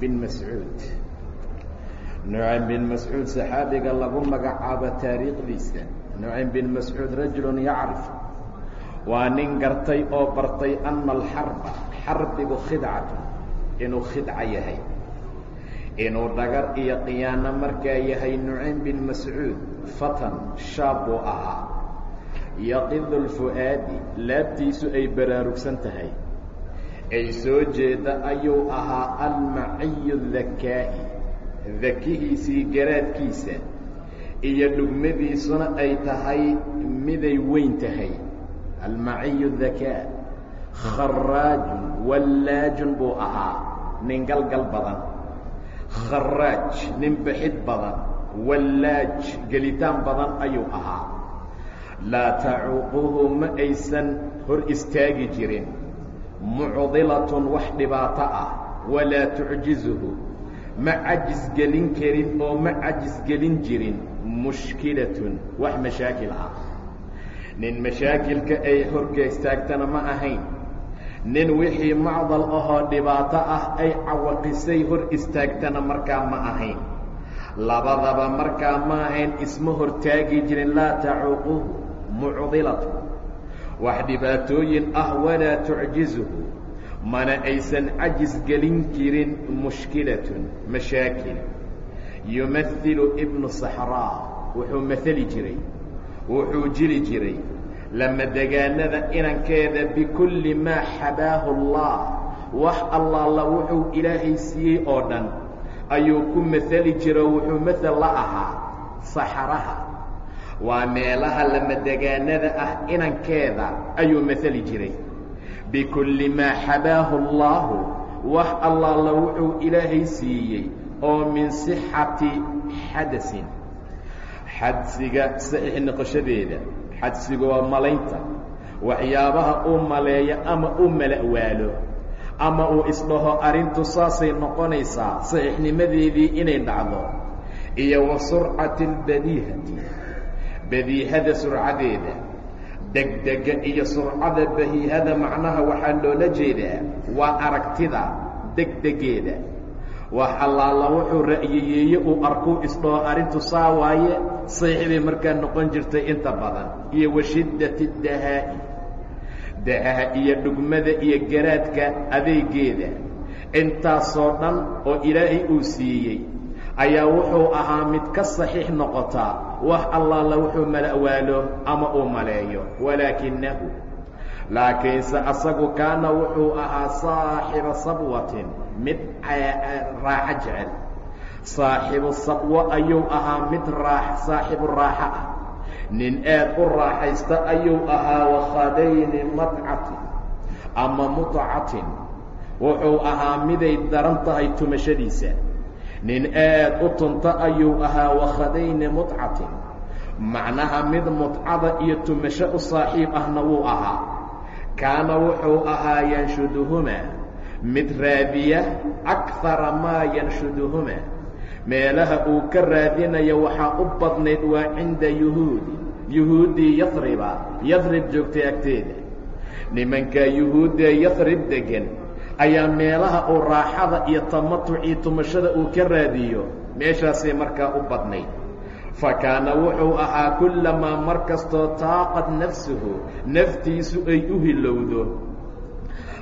bin mascuud nucaym bin mascuud saxaabiga lagu magacaabo taariikhdiisa nucaym bin mascuud rajulun yacrif. Waa nin gartay oo bartay ana alxarba xarbigu khidcatu inuu khidca yahay. Inuu dhagar iyo khiyaano markaa yahay nucaym bin mascuud fatan shaab buu ahaa. Yaqidu lfu'aadi laabtiisu ay baraarugsan tahay ay soo jeeda ayuu ahaa almaciyu dakaa'i dakihiisii garaadkiisa. Iyo dhugmadiisuna ay tahay miday weyn tahay. Almaciyu dakaa kharaajun wallaajun buu ahaa nin galgal badan. Kharaaj nin bixid badan. Wallaaj gelitaan badan ayuu ahaa. Laa tacuuquhu ma aysan hor istaagi jirin mucdilatun wax dhibaato ah walaa tucjizuhu. Ma cajisgelin karin oo ma cajisgelin jirin mushkilatun wax mashaakil ah. Nin mashaakilka ay horka istaagtana ma ahayn. Nin wixii macdal ahoo dhibaato ah ay cawaqisay hor istaagtana markaa ma ahayn. Labadaba markaa ma ahayn isma hortaagi jirin laa tacuuquhu mucdilatu wax dhibaatooyin ah walaa tucjizuhu. Mana aysan cajis gelin jirin mushkilatun mashaakil. Yumahilu ibnu saxraa wuxuu maheli jiray wuxuu jiri jiray lama degaanada inankeeda bikulli maa xabaahu allah. Wax allaala wuxuu ilaahay siiyey oo dhan ayuu ku maheli jiro wuxuu mahel la ahaa saxaraha waa meelaha lamadegaanada ah inankeeda ayuu maheli jiray. Bikulli maa xabaahu allaahu wax allaala wuxuu ilaahay siiyey oo min sixati xadasin xadsiga saxiix noqoshadeeda xadsiga waa malaynta. Waxyaabaha uu maleeyo ama u mala'waalo ama uu isdhaho arrintu saasay noqonaysaa saxiixnimadeedii inay dhacdo. Iyo wa surcati albadiihati badiihada surcadeeda. Degdega iyo surcada bahiihada macnaha waxaa loola jeedaa waa aragtida degdegeeda. Wax allaala wuxuu ra'yiyeeye uu arkuu isdhaho arrintu saa waaye saxiix bay markaa noqon jirtay inta badan iyo wa shiddati dahaa'i. Dahaha iyo dhugmada iyo garaadka adeegeeda. Intaasoo dhan oo ilaahay uu siiyey ayaa wuxuu ahaa mid ka saxiix noqotaa wax allaala wuxuu mala'waalo ama uu maleeyo walaakinahu laakiinse asagu kaana wuxuu ahaa saaxiba sabwatin mid raaxo jecel. Saaxibu sabwo ayuu ahaa mid saaxibu raaxo ah. Nin aad u raaxaysta ayuu ahaa wakhadayni madcatin ama mudcatin. Wuxuu ahaa miday daran tahay tumashadiisa nin aad u tunta ayuu ahaa wakhadayni mudcatin. Macnaha mid mudcada iyo tumasho u saaxiib ahna wuu ahaa. Kaana wuxuu ahaa yanshuduhumaa mid raadiya akara maa yanshuduhumaa meelaha uu ka raadinayo waxaa u badnayd waa cinda yuhuudi. Yuhuuddii yadriba yadrib joogtay agteeda. Nimankaa yuhuudda yadrib deggan ayaa meelaha uu raaxada iyo tamatucii tumashada uu ka raadiyo meeshaasay markaa u badnayd. Fa kaana wuxuu ahaa kullamaa mar kastoo taaqad nafsuhu naftiisu ay u hilowdo.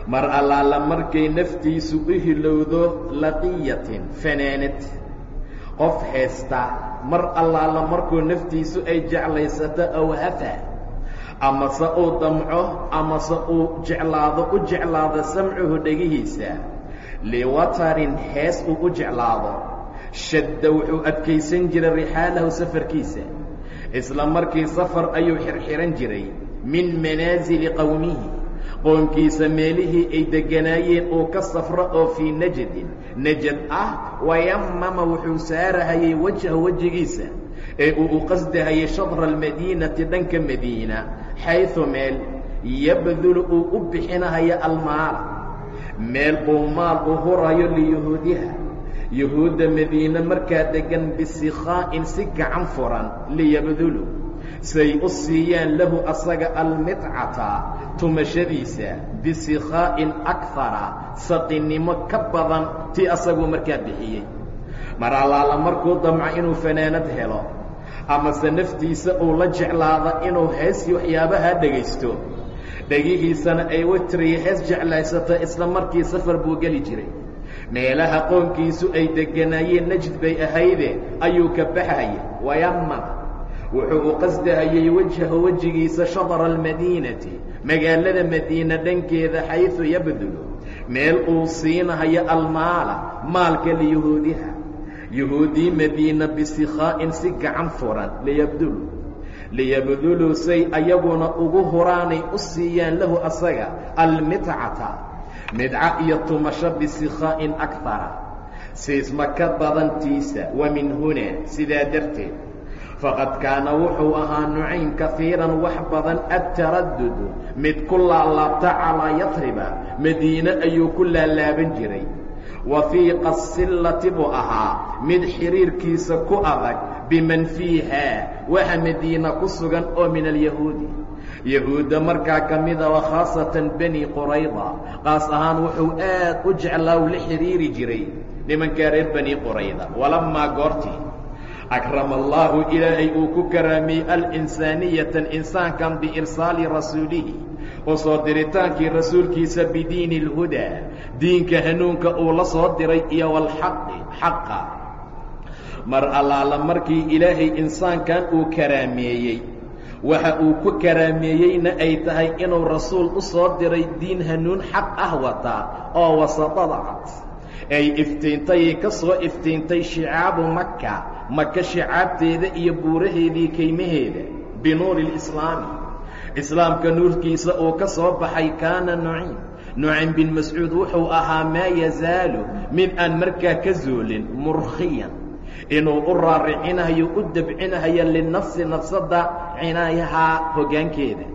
Mar allaala markay naftiisu u hilowdo laqiyatin fanaanad. Qof haysta mar allaala markuu naftiisu ay jeclaysato awhafa amase uu damco amase uu jeclaado u jeclaado samcuhu dhegihiisa. Liwatarin hees uu u jeclaado. Shadda wuxuu adkaysan jiray rixaalahu safarkiisa. Isla markii safar ayuu xirxihan jiray. Min manaasili qowmihi qoonkiisa meelihii ay degganaayeen uu ka safro oo fii najadin najad ah wayamama wuxuu saarahayay wajha wejigiisa. Ee uu u qasdahayay shadra almadiinati dhanka madiina xayثu meel yabdulu uu u bixinahayo almaala meel uu maal u hurayo liyuhuudiha yuhuudda madiine markaa deggan bisikhaa'in si gacan furan liyabdulu say u siiyaan lahu asaga almidcata tumashadiisa bisikhaa'in akara saqinimo ka badan tii asaguu markaa bixiyey mar allaala markuu damco inuu fanaanad helo amase naftiisa uu la jeclaada inuu heesii waxyaabahaa dhegaysto. Dhegihiisana ay watriya hees jeclaysato isla markii safar buu geli jiray. Meelaha qoonkiisu ay degganaayeen najid bay ahayde ayuu ka baxaya. Wayamama wuxuu u qasdahayay wejhahu wejigiisa shadra almadiinati magaalada madiina dhankeeda xayثu yabdulu meel uu siinahayo almaala maalka liyuhuudiha yuhuudii madiina bisikhaa'in si gacan furan. Liyabdulu liyabduluu say ayaguna ugu huraanay u siiyaan lahu asaga almidcata. Midca iyo tumasho bisikhaa'in akara siisma ka badantiisa wa min huna sidaa darteed. Faqad kaana wuxuu ahaa nucaym kafiiran wax badan adtaradudu mid ku laalaabta calaa yatriba madiine ayuu ku laalaaban jiray wafiiqa sillati buu ahaa mid xiriirkiisa ku adag. Biman fiihaa waxa madiina ku sugan oo min alyahuudi yahuudda markaa ka mida wa khaasatan bani qurayda qaas ahaan wuxuu aad u jeclaa u la xidhiiri jiray nimankaa reer bani qurayda walamaa goortii akrama allaahu ilaahay uu ku karaamiyey alinsaaniyatan insaankan biirsaali rasuulihi oo soo diritaankii rasuulkiisa bidiini اlhudaa diinka hanuunka uu la soo diray iyo walxaqi xaqa. Mar allaala markii ilaahay insaankan uu karaameeyey waxa uu ku karaameeyeyna ay tahay inuu rasuul u soo diray diin hanuun xaq ah wataa oo wasatada cad ay iftiintay ka soo iftiintay shicaabu maka maka shicaabteeda iyo buuraheedii kaymaheeda binuuri اlislaami islaamka nuurkiisa uu ka soo baxay kaana nuciim. Nucaym bin mascuud wuxuu ahaa maa yazaalu mid aan markaa ka zuulin murkhiyan. Inuu u raaricinayo u dabcinahayo linafsi nafsadda cinaayahaa hoggaankeeda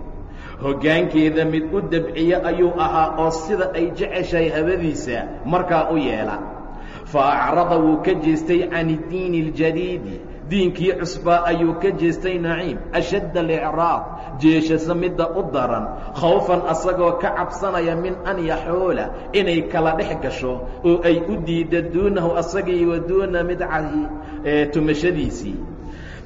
hoggaankeeda mid u dabciya ayuu ahaa oo sida ay jeceshahay habadiisa markaa u yeela. Fa acrada wuu ka jeestay can iddiini اljadiidi diinkii cusbaa ayuu ka jeestay naciim. Ashadda alicraab jeeshasa midda u daran. Khawfan asagoo ka cabsanaya min an yaxuula inay kala dhex gasho oo ay u diidda duunahu asagii wa duuna midcahi tumashadiisii.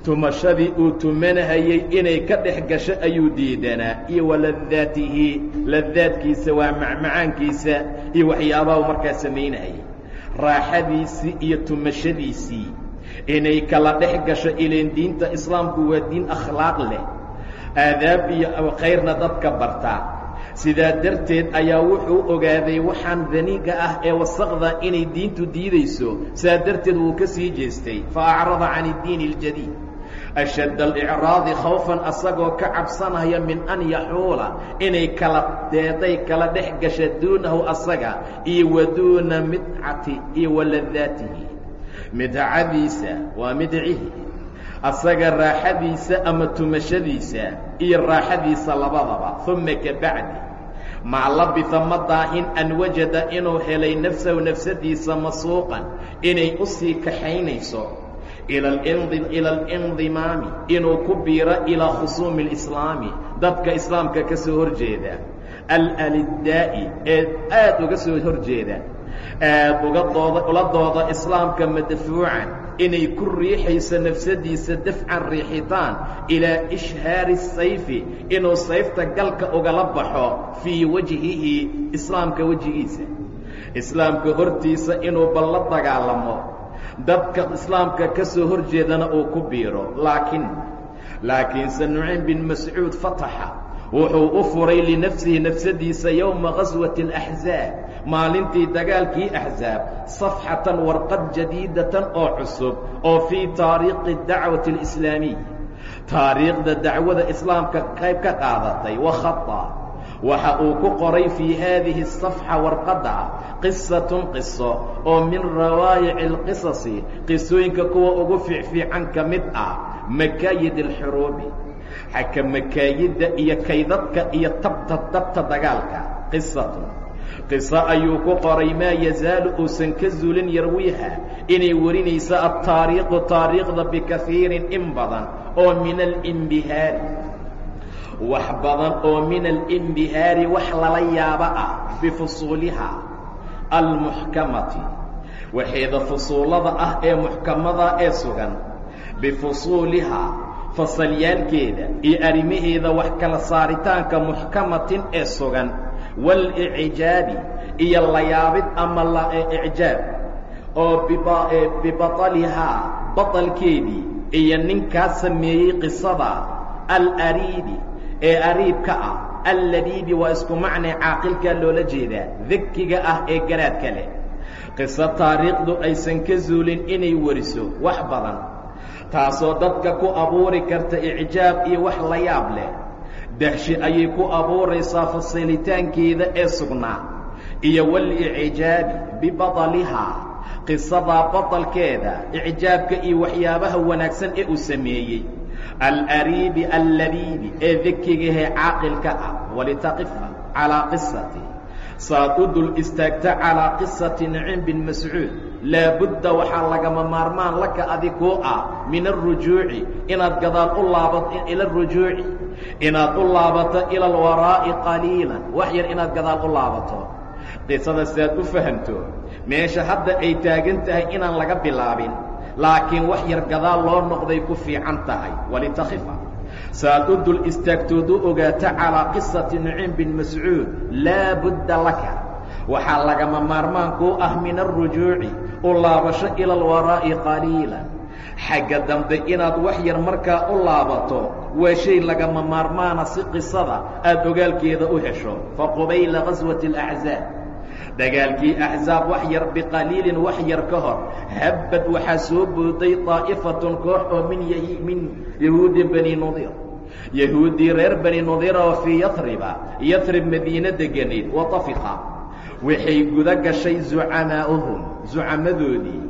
Tumashadii uu tumanahayey inay ka dhex gasho ayuu diidanaa. Iyo waladaatihi ladaadkiisa waa macmacaankiisa iyo waxyaabahu markaa samaynahayay raaxadiisii iyo tumashadiisii inay kala dhex gasho ileen diinta islaamku waa diin akhlaaq leh. Aadaab iyo khayrna dadka bartaa sidaa darteed ayaa wuxuu ogaaday waxaan daniga ah ee wasaqda inay diintu diidayso. Sidaa darteed wuu ka sii jeestay. Fa acrada can iddiini اljadiid ashadd alicraadi khawfan asagoo ka cabsanaya min an yaxuula. Inay kala deeday kala dhex gasha duunahu asaga iyo wa duuna midcati iyo waladaatihi midcadiisa waa midcihi. Asaga raaxadiisa ama tumashadiisa iyo raaxadiisa labadaba. Uma kabacdi maa labisa ma daahin an wajada inuu helay nafsahu nafsadiisa masuuqan inay u sii kaxaynayso. Ila alindimaami inuu ku biiro ilaa khusuumi اlislaami dadka islaamka ka soo hor jeeda alalidaa'i ee aad uga soo hor aad uga dooda ula dooda islaamka madfuucan inay ku riixayso nafsadiisa dafcan riixitaan ilaa ishhaari sayfi inuu sayfta galka ugala baxo fii wajhihi islaamka wejigiisa. Islaamka hortiisa inuu balla dagaalamo dadka islaamka ka soo hor jeedana uu ku biiro laakiin laakiinse nucaym bin mascuud fataxa wuxuu u furay linafsihi nafsadiisa yowma gaswati اlaxzaab maalintii dagaalkii axzaab safxatan warqad jadiidatan oo cusub oo fii taariikhi dacwati اlislaamiy taariikhda dacwada islaamka qayb ka qaadatay wakhata waxa uu ku qoray fii haadihi الصafxa warqadda qisatun qiso oo min rawaayici اlqisasi qisooyinka kuwa ugu fiicfiican ka mid ah makaayid اlxuruubi xaka makaayidda iyo kaydadka iyo tabta dabta dagaalka. Qisatun. Qiso ayuu ku qoray maa yazaalu uusan ka zuulin yarwiiha? Inay warinayso altaariikhu taariikhda bikaiirin in badan oo min alimbihaari wax badan oo min alimbihaari wax lala yaabo ah bifusuuliha. Almuxkamati waxeeda fusuulada ah ee muxkamada ee sugan bifusuuliha fasalyaalkeeda iyo arrimaheeda wax kala saaritaanka muxkamatin ee sugan. Waalicjaabi iyo layaabid ama icjaab oo bibaطalihaa baطalkeedii iyo ninkaa sameeyey qisada alariidi ee ariibka ah. Alladiidi waa isku macnee caaqilkaa loola jeedaa dakiga ah ee garaadka leh. Qiso taariikhdu aysan ka zuulin inay wariso wax badan taasoo dadka ku abuuri karta icjaab iyo wax la yaab leh. Dahshi ayay ku abuuraysaa fasilitaankeeda ee sugnaa. Iyo walicjaabi bibaطalihaa qisadaa baطalkeeda icjaabka iyo waxyaabaha wanaagsan ee uu sameeyey. Alariibi allabiibi ee dekigahee caaqilka ah walitaqifa calaa qisati saad u dul istaagta calaa qisati nacim bin mascuud laabudda waxaa lagama maarmaan laka adi kuu ah min aلrujuuci inaad gadaal u laabato ila arujuuci inaad u laabato ila alwaraa'i qaliilan wax yar inaad gadaal u laabato. Qisada siaad u fahamto meesha hadda ay taagan tahay inaan laga bilaabin laakiin wax yar gadaal loo noqday ku fiican tahay walitakhifa saaad u dul istaagtood u ogaato calaa qisati nuciim bin mascuud laa budda laka waxaa lagama maarmaan maarmaankuu ah min arrujuuci u laabasho ila alwaraa'i qaliila. Xagga dambe inaad wax yar markaa u laabato waa shay lagama maarmaana si qisada aad ogaalkeeda u hesho. Fa qubayla qaswati اlacsaab dagaalkii axsaab wax yar biqaliilin wax yar ka hor. Habbad waxaa soo booday طaa'ifatun koox oo min yahuudi bani nudir. Yahuuddii reer bani nudir oo fii yariba yarib madiine deganayd watafiqa waxay guda gashay zucamaa'uhum zucamadoodii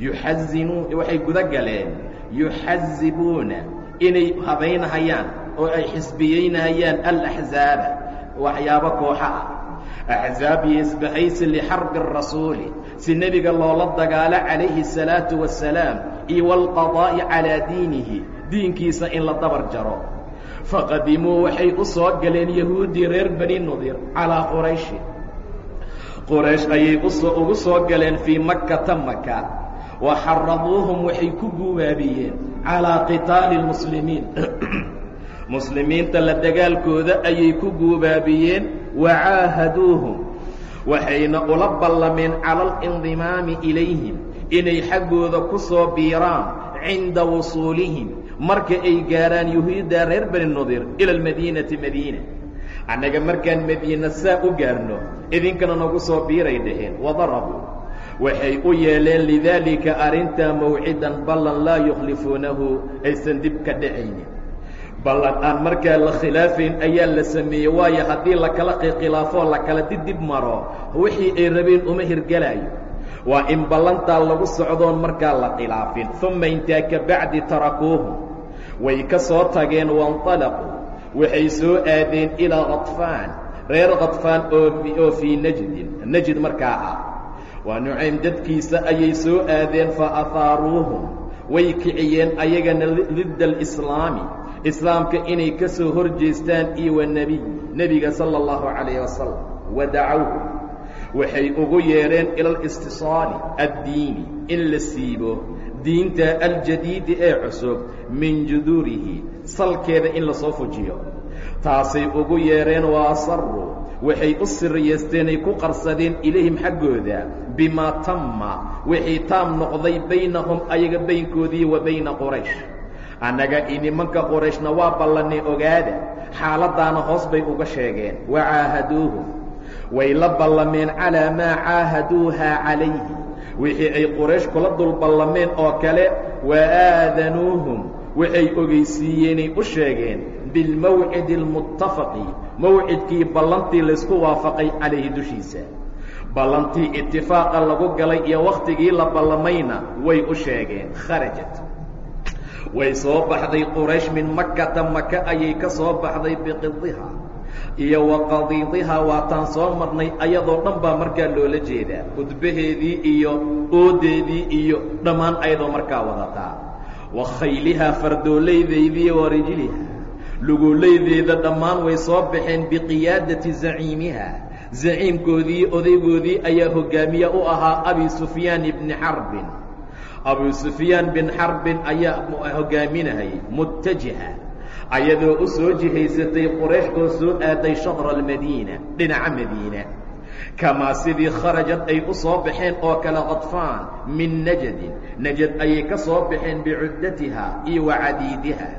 yuxazinuu waxay guda galeen yuxasibuuna inay habaynahayaan oo ay xisbiyeynahayaan alaxzaaba waxyaabo kooxa ah. Axzaab iyo isbahaysi lixarbi rasuuli si nebiga loola dagaalo calayhi asalaatu wassalaam iyo waalqadaa'i calaa diinihi diinkiisa in la dabar jaro. Faqadimuu waxay u soo galeen yahuuddii reer bani nudir calaa qurayshin quraysh ayay ugu soo galeen fii makkata maka waxaraduuhum waxay ku guubaabiyeen calaa qitaali اlmuslimiin muslimiinta la dagaalkooda ayay ku guubaabiyeen wacaahaduuhum waxayna ula ballameen cala alindimaami ilayhim inay xaggooda ku soo biiraan cinda wusuulihim marka ay gaarhaan yuhuudda reer bani nudir ila almadiinati madiina annaga markaan madiina saa u gaarno idinkana nagu soo biiray dhaheen wadarabuu waxay u yeeleen lidaalika arrintaa mawcidan ballan laa yukhlifuunahu aysan dib ka dhacaynin ballan aan markaa la khilaafayn ayaa la sameeyey waayo haddii lakala khilaafoo lakala didib maro wixii ay rabeen uma hirgelaayo waa in ballantaa lagu socdoon markaa la khilaafin. Uma intaa ka bacdi tarakuuhum. Way ka soo tageen wainطalaquu waxay soo aadeen ilaa khatfaan reer khatfaan oo fii najdin. Najd markaa ah. Waa nucaym dadkiisa ayay soo aadeen fa ahaaruuhum way kiciyeen ayagana lidda alislaami islaamka inay ka soo hor jeestaan iyo wa nebiy nebiga sala allahu calayh wasalam wa dacawhu waxay ugu yeedheen ila alistisaali addiini in la siibo. Diinta aljadiidi ee cusub min juduurihi salkeeda in la soo fujiyo. Taasay ugu yeedheen wa asaruu waxay u siriyeysteenay ku qarsadeen ilayhim xaggooda. Bimaa tamma. Wixii taam noqday baynahum ayaga baynkoodii wa bayna quraysh. Annaga i nimanka qorayshna waa ballanay ogaada. Xaaladdaana hoos bay uga sheegeen. Wa caahaduuhum. Way la ballameen calaa maa caahaduuhaa calayhi. Wixii ay qoraysh kula dul ballameen oo kale wa aadanuuhum waxay ogeysiiyeenay u sheegeen bilmawcidi almuttafaqi mawcidkii ballantii laysku waafaqay calayhi dushiisa. Ballantii itifaaqa lagu galay iyo wakhtigii la ballamayna way u sheegeen kharajat. Way soo baxday quraysh min makata maka ayay ka soo baxday biqidiha iyo wa qadiidihaa waataan soo marnay ayadoo dhan baa markaa loola jeedaa. Khudbaheedii iyo oodeedii iyo dhammaan ayadoo markaa wadataa wa khaylihaa wa rijliha. Lugulaydeeda dhammaan way soo baxeen biqiyaadati zaciimiha. Zaciimkoodii odaygoodii ayaa hogaamiye u ahaa abi sufyaan ibni xarbin abu sufyaan bin xarbin ayaa hogaaminayay muttajiha. Ayadoo u soo jihaysatay quraysh oo soo aaday shadra almadiina dhinaca madiina kamaa sidii kharajad ay u soo baxeen oo kale khadfaan min najadin najad ayay ka soo baxeen bicuddatiha iyo wa cadiidiha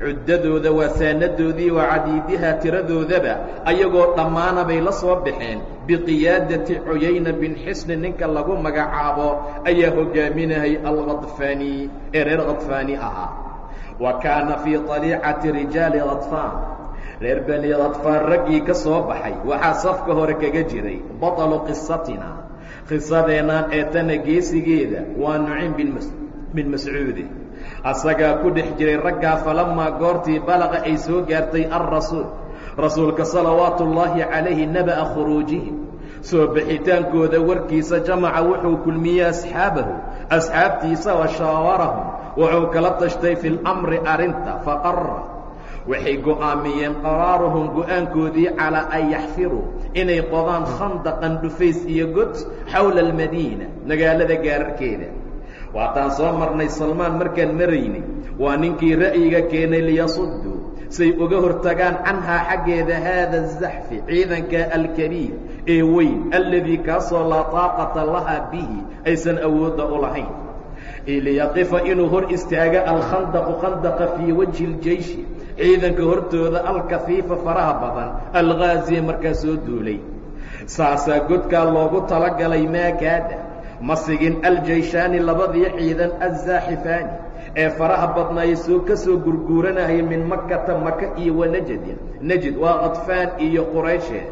cuddadooda waa saanadoodii wa cadiidihaa tiradoodaba ayagoo dhammaana bay la soo baxeen biqiyaadati cuyayna bin xisni ninka lagu magacaabo ayaa hogaaminayay alkhadfaani ee reer khadfaani ahaa wa kaana fii طaliicati rijaali khadfaan reer bani khadfaan raggii ka soo baxay. Waxaa safka hore kaga jiray baطlu qisatina. Qisadeenaan ee tana geesigeeda waa nuciim bin mascuudi asagaa ku dhex jiray raggaa falamaa goortii balaqa ay soo gaartay alrasuul rasuulka salawaatu ullaahi calayhi naba'a khuruujihim soo bixitaankooda warkiisa jamaca wuxuu kulmiyey asxaabahu. Asxaabtiisa wa shaawarahum wuxuu kala tashtay fi lamri arrinta faqara waxay go'aamiyeen qaraaruhum go'aankoodii calaa an yaxfiruu inay qodaan khandaqan dhufays iyo god xowla almadiina magaalada gaararkeeda. Waataan soo marnay salmaan markaan maraynay waa ninkii ra'yiga keenay liyasudduu say uga hortagaan canhaa xaggeeda haada azaxfi ciidanka alkabiir ee weyn alladii kaasoo laa taaqata laha bihi aysan awoodda u lahayn. Liyaqifa inuu hor istaago alkhandaqu khandaqa fii wajhi اljeyshi ciidanka hortooda alkafiifa faraha badan algaaziya markaa soo duulay. Saasaa godkaa loogu talagalay maa kaada ma sigin aljayshaani labadii ciidan azaaxifaani ee faraha badnaayay soo ka soo gurguuranayay min makata maka iyo wanajadin najid. Waa khadfaan iyo qurayshe.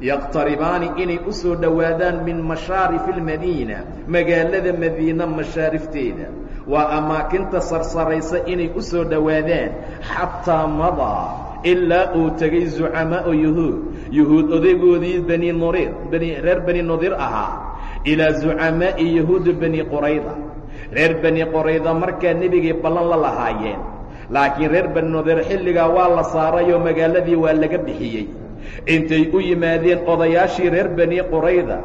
Yaqtaribaani inay u soo dhowaadaan min mashaarifi اlmadiina magaalada madiina mashaarifteeda waa amaakinta sarsaraysa inay u soo dhowaadaan xataa madaa ilaa uu tegay zucamaau yuhuud. Yuhuud odaygoodii bani nuriir bani reer bani nadiir ahaa. Ilaa zucamaa'i yahuudi bani qurayda. Reer bani qurayda markaa nebigay ballan la lahaayeen. Laakiin reer bani nadiir xilligaa waa la saarayoo magaaladii waa laga bixiyey. Intay u yimaadeen odayaashii reer bani qurayda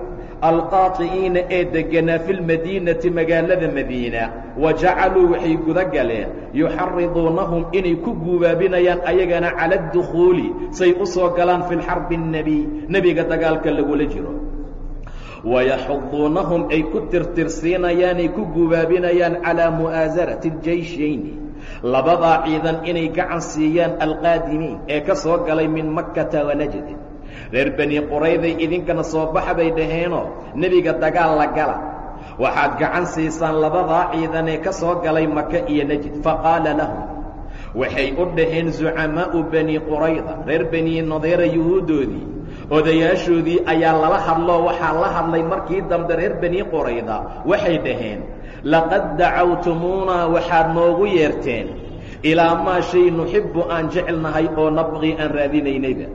alqaaiciina ee deganaa fi lmadiinati magaalada madiina wa jacaluu waxay guda galeen yuxariduunahum inay ku guubaabinayaan ayagana cala adukhuuli say u soo galaan fi lxarbi اnebiy nebiga dagaalka lagula jiro. Wayaxuduunahum ay ku tirtirsiinayaanay ku guubaabinayaan calaa mu'aasarati اljeyshayni labadaa ciidan inay gacan siiyaan alqaadimiin ee ka soo galay min makkata wanajdi reer bani qurayday idinkana soo baxa bay dhaheenoo nebiga dagaal la gala. Waxaad gacan siisaan labadaa ciidan ee ka soo galay maka iyo nejd faqaala lahum waxay u dhaheen zucamaa'u bani qurayda reer bani nadeera yuhuuddoodii odayaashoodii ayaa lala hadloo waxaa la hadlay markii dambe reer bani qurayda waxay dhaheen laqad dacawtumuunaa waxaad noogu yeerteen ilaa maa shay nuxibbu aan jecelnahay oo nabqii aan raadinaynayba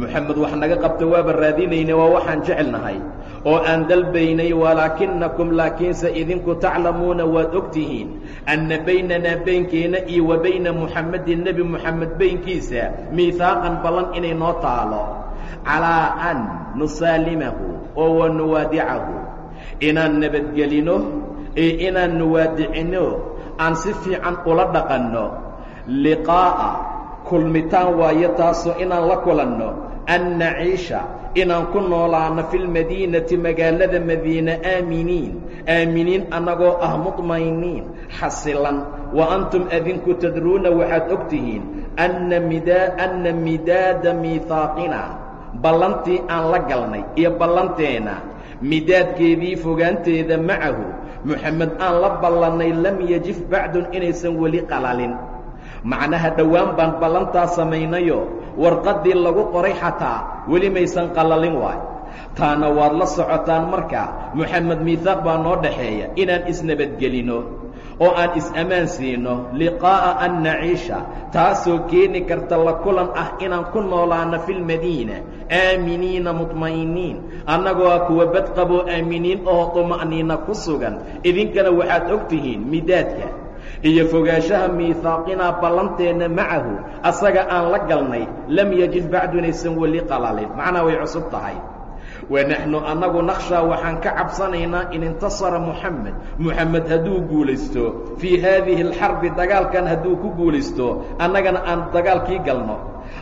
moxamed wax naga qabta waaba raadinayna waa waxaan jecelnahay. Oo aan dalbaynay walaakinakum laakiinse idinku taclamuuna waad og tihiin. Anna baynanaa beynkeenna iyo wa bayna muxamedin nebi moxamed beynkiisa miihaaqan ballan inay noo taalo. Calaa an nusaalimahu oo wa nuwaadicahu. Inaan nabadgelino iyo inaan nuwaadicinno aan si fiican ula dhaqanno. Liqaa'a kulmitaan waayo taasoo inaan la kulanno. An naciisha inaan ku noolaano fi lmadiinati magaalada madiina aaminiin. Aaminiin annagoo ah muطmainiin xasilan. Wa antum adinku tadruuna waxaad og tihiin anna mida anna midaada miihaaqina ballantii aan la galnay iyo ballanteenna midaadkeedii fogaanteeda macahu. Moxamed aan la ballannay lam yajif bacdun inaysan weli qalalin macnaha dhowaan baan ballantaa samaynayo warqaddii lagu qoray xataa weli maysan qallalin waay. Taana waad la socotaan marka moxamed miihaaq baa noo dhaxeeya inaan isnabadgelinno oo aan is-ammaan siino liqaa'a an naciisha taasoo keeni karta la kulan ah inaan ku noolaano fi lmadiina aaminiina mudma'iniin annagoo ah kuwa badqaboo aaminiin oo tuma'niina ku sugan idinkana waxaad og tihiin midaadka iyo fogaanshaha miihaaqinaa ballanteenna macahu asaga aan la galnay lam yajid bacdu inaysan weli qalalin. Macnaa way cusub tahay. Wanaxnu annagu nakhshaa waxaan ka cabsanaynaa in intasara moxamed moxamed hadduu guulaysto fii haadihi alxarbi dagaalkan hadduu ku guulaysto annagana aan dagaalkii galno.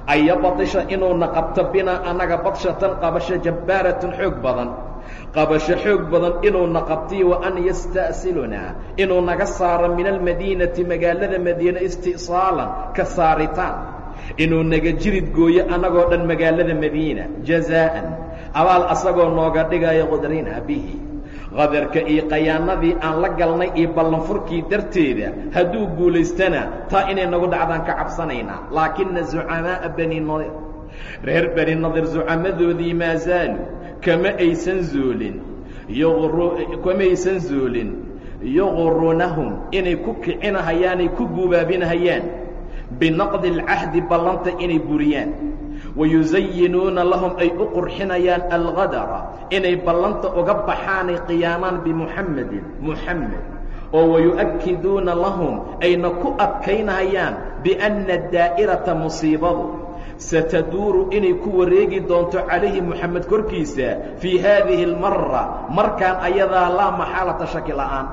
Aya badisha inuuna qabto binaa annaga badshatan qabasho jabbaaratun xoog badan qabasho xoog badan inuuna qabtiyo wa an yasta'silunaa inuu naga saaro min almadiinati magaalada madiine isti'saalan ka saaritaan. Inuu naga jirid gooyo annagoo dhan magaalada madiina jazaa'an abaal asagoo nooga dhigayo qudraynaa bihi qadarka iyo qayaanadii aan la galnay iyo ballanfurkii darteeda hadduu guulaystana taa inay nagu dhacdaan ka cabsanaynaa laakina zucamaa'a bani nadir reer bani nadir zucamadoodii maa zaalu kama aysan zuulin kama aysan zuulin yuqrunahum inay ku kicinahayaanay ku gubaabinahayaan binaqdi alcahdi ballanta inay buriyaan wayusayinuuna lahum ay u qurxinayaan alqadara inay ballanta uga baxaanay qiyaamaan bimuxamedin muxamed oo wayu'akkiduuna lahum ayna ku adkaynahayaan bianna daa'irata musiibadu sataduuru inay ku wareegi doonto calayhi moxamed korkiisa fii haadihi almara markaan ayadaa laa maxaalata shaki la'aan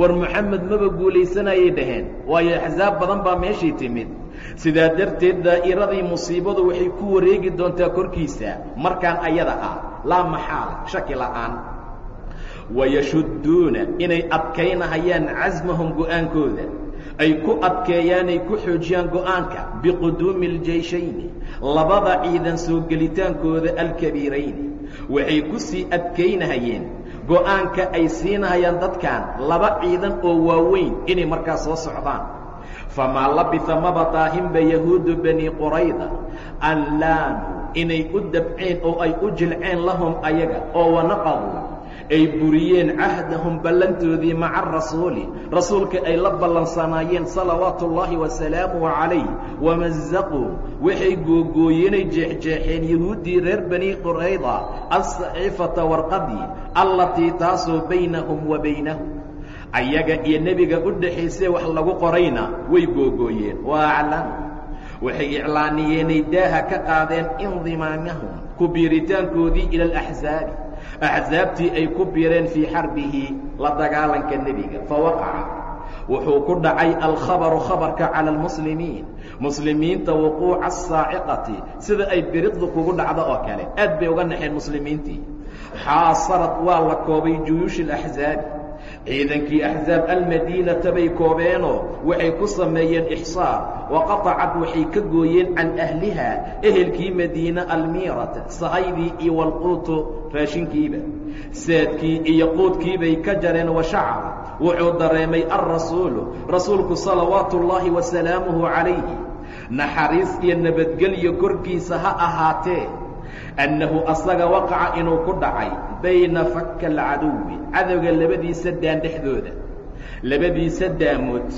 war moxamed maba guulaysanayay dhaheen waayo axsaab badan baa meeshii timid sidaa darteed daa'iradii musiibadu waxay ku wareegi doontaa korkiisa markaan ayada ah laa maxaala shaki la'aan wayashudduuna inay adkaynahayaan casmahum go'aankooda ay ku adkeeyaanay ku xoojiyaan go'aanka biquduumi اljeyshayni labada ciidan soo gelitaankooda alkabiirayni. Waxay ku sii adkaynahayeen go'aanka ay siinahayaan dadkan laba ciidan oo waaweyn inay markaas soo socdaan. Famaa labisa maba daahinba yahuudu bani qurayda an laanu inay u dabceen oo ay u jilceen lahum ayaga oo wanaqaduu ay buriyeen cahdahum ballantoodii maca rasuuli rasuulka ay la ballansanaayeen salawaatu ullaahi wasalaamuhu calayh wamazaquu waxay googooyeenay jeexjeexeen yahuuddii reer bani qurayda alsaxiifata warqadii allatii taasoo baynahum wa baynahum ayaga iyo nebiga u dhaxaysee wax lagu qorayna way googooyeen. Wa aclamu waxay iclaaniyeenay daaha ka qaadeen indimaamahum ku biiritaankoodii ila alaxsaabi axsaabtii ay ku biireen fii xarbihi la dagaalanka nebiga fawaqaca wuxuu ku dhacay alkhabaru khabarka cala almuslimiin muslimiinta wuquuca asaaciqati sida ay biriqdu kugu dhacdo oo kale aad bay uga naxeen muslimiintii xaasarad waa la koobay juyuushi alaxsaabi ciidankii axsaab almadiinata bay koobeenoo waxay ku sameeyeen ixsaar waqatacad waxay ka gooyeen can ahliha ehelkii madiine almiirata sahaydii iyo walquutu raashinkiiba. Saadkii iyo quudkiibay ka jareen washacara wuxuu dareemay alrasuulu rasuulku salawaatu ullaahi wasalaamuhu calayhi. Naxariis iyo nabadgelyo korkiisa ha ahaatee. Annahu asaga waqaca inuu ku dhacay bayna fakka alcaduwi cadowga labadiisa daan dhexdooda. Labadiisa daamood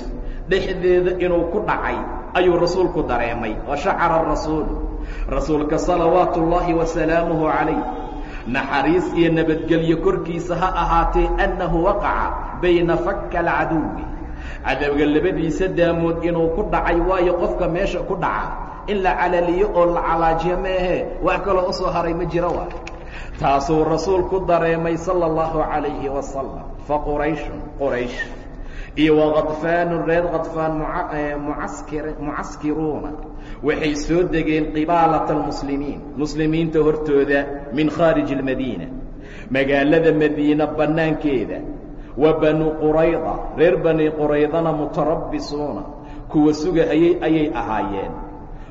dhexdeeda inuu ku dhacay ayuu rasuulku dareemay wa shacara rasuulu rasuulka salawaatu ullaahi wasalaamuhu calayh. Naxariis iyo nabadgelyo korkiisa ha ahaatee annahu waqaca bayna fakka alcaduwi cadowga labadiisa daamood inuu ku dhacay waayo qofka meesha ku dhaca in la calaliyo oo la calaajiyo meehe wax kaloo u soo haray ma jiro wa taasuu rasuulku dareemay sala allahu calayhi wasalam fa qurayshun quraysh. Iyo wakadfaanu reer kadfaan muaskir mucaskiruuna. Waxay soo degeen qibaalata almuslimiin. Muslimiinta hortooda min khaariji almadiina. Magaalada madiina bannaankeeda. Wa banu qurayda. Reer bani quraydana mutarabbisuuna kuwa sugahayay ayay ahaayeen.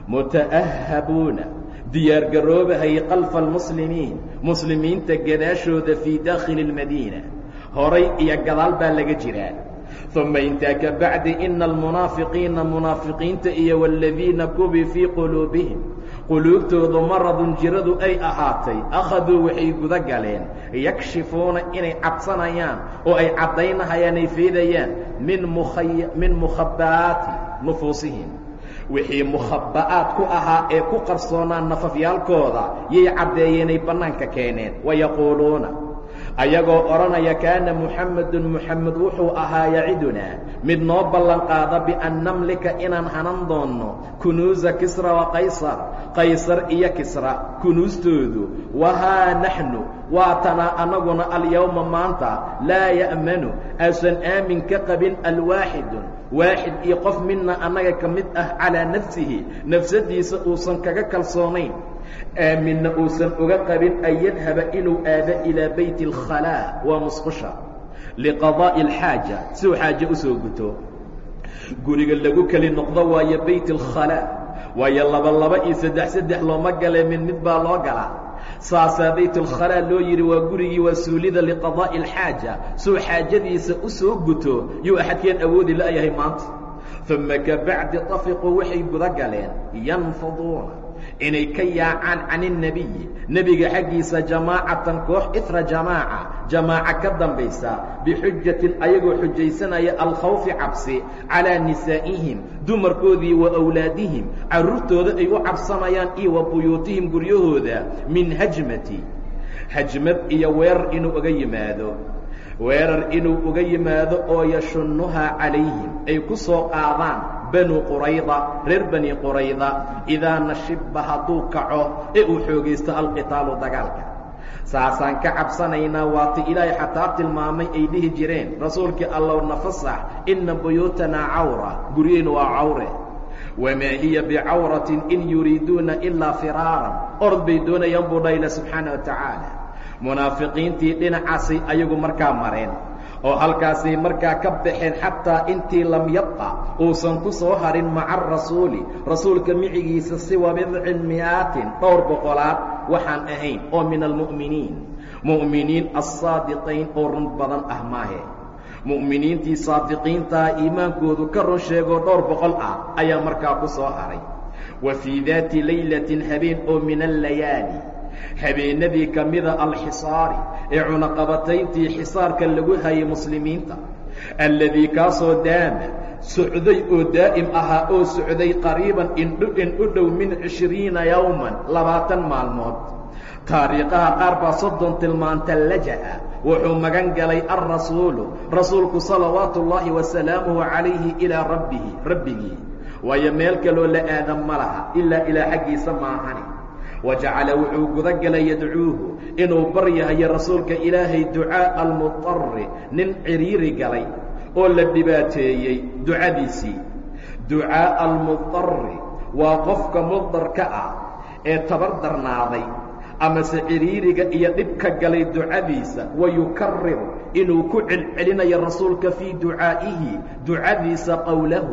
Muta'ahabuuna diyaargaroobahayay qalfa almuslimiin. Muslimiinta gadaashooda fii daakhili اlmadiina horay iyo gadaal baa laga jiraa. Uma intaa ka bacdi ina almunaafiqiina munaafiqiinta iyo waaladiina kubii fii quluubihim. Quluubtoodu maradun jiradu ay ahaatay akhaduu waxay guda galeen yakshifuuna inay cabsanayaan oo ay caddaynahayaan ay feedayaan min mukhaba'aati nufuusihim wixii mukhaba'aad ku ahaa ee ku qarsoonaan nafafyaalkooda yay caddeeyeenay bannaanka keeneen wayaquuluuna ayagoo odhanaya kaana muxamedun muxamed wuxuu ahaa yacidunaa mid noo ballanqaada bian namlika inaan hanan doonno. Kunuusa kisra wa qaysar. Qaysar iyo kisra kunuustoodu. Wahaa naxnu waatanaa annaguna alyowma maanta laa ya'manu. Aasan aamin ka qabin alwaaxidun. Waaxid iyo qof midna annaga ka mid ah calaa nafsihi. Nafsadiisa uusan kaga kalsoonayn aaminna uusan uga qabin an yadhaba inuu aado ilaa beyti alkhalaa waa musqusha liqadaa'i alxaaja si uu xaaje u soo guto. Guriga lagu keli noqdo waayo beyt alkhalaa waayo laba laba iyo saddex saddex looma gale mid mid baa loo galaa saasaa bayt alkhalaa loo yidhi waa gurigii waa suulida liqadaa'i alxaaja suu xaajadiisa u soo guto yuu axadkeen awoodi la'yahay maanta. Uma ka bacdi tafiquu waxay guda galeen yanfaduuna inay ka yaacaan can الnebiyi nebiga xaggiisa jamaacatan koox ira jamaaca jamaaca ka dambaysa bixujatin ayagoo xujaysanaya alkhawfi cabsi calىa nisaa'ihim dumarkoodii wa wlaadihim carruurtooda ay u cabsanayaan iyo wa buyuutihim guryahooda min hajmati hajmad iyo weerar inuu uga yimaado weerar inuu uga yimaado oo yashunnuhaa calayhim ay ku soo qaadaan banu qurayda reer bani qurayda idaa nashibba hadduu kaco ee uu xoogaysto alqitaalu dagaalka. Saasaan ka cabsanaynaa waati ilaahay xataa tilmaamay ay dhihi jireen rasuulkii allow nafasax inna buyuutanaa cawra guryeynu waa cawre. Wamaa hiya bicawratin in yuriiduuna ilaa firaaran. Orod bay doonayaan buu dhayla subxaana wa tacaala. Munaafiqiintii dhinacaasay ayagu markaa mareen oo halkaasay markaa ka baxeen xataa intii lam yabqa uusan ku soo harin maca arasuuli rasuulka micigiisa siwa bidcin mi'aatin dhowr boqolaad waxaan ahayn oo min almu'miniin. Mu'miniin assaadiqiin oo run badan ah maahe. Mu'miniintii saadiqiintaa iimaankoodu ka run sheegoo dhowr boqol ah ayaa markaa ku soo haray. Wa fii daati laylatin habeen oo min allayaali habeenadii ka mida alxisaari ee cunaqabatayntii xisaarka lagu hayay muslimiinta. Alladii kaasoo daama socday oo daa'im ahaa oo socday qariiban indhin u dhow min cishriina yowman labaatan maalmood. Taariikhaha qaar baa soddon tilmaanta laja'a wuxuu magan galay alrasuulu rasuulku salawaatu ullaahi wasalaamuhu calayhi ilaa rabbihi rabbigii. Waayo meel kaloo la aadan ma laha ilaa ilaa xaggiisa maahani wajacala wuxuu guda galay yadcuuhu inuu baryahayo rasuulka ilaahay ducaa'a almudari nin ciriiri galay oo la dhibaateeyey ducadiisii ducaa'a almudari waa qofka mudarka ah ee tabar darnaaday amase ciriiriga iyo dhibka galay ducadiisa wayukariru inuu ku celcelinayo rasuulka fii ducaa'ihi ducadiisa qowlahu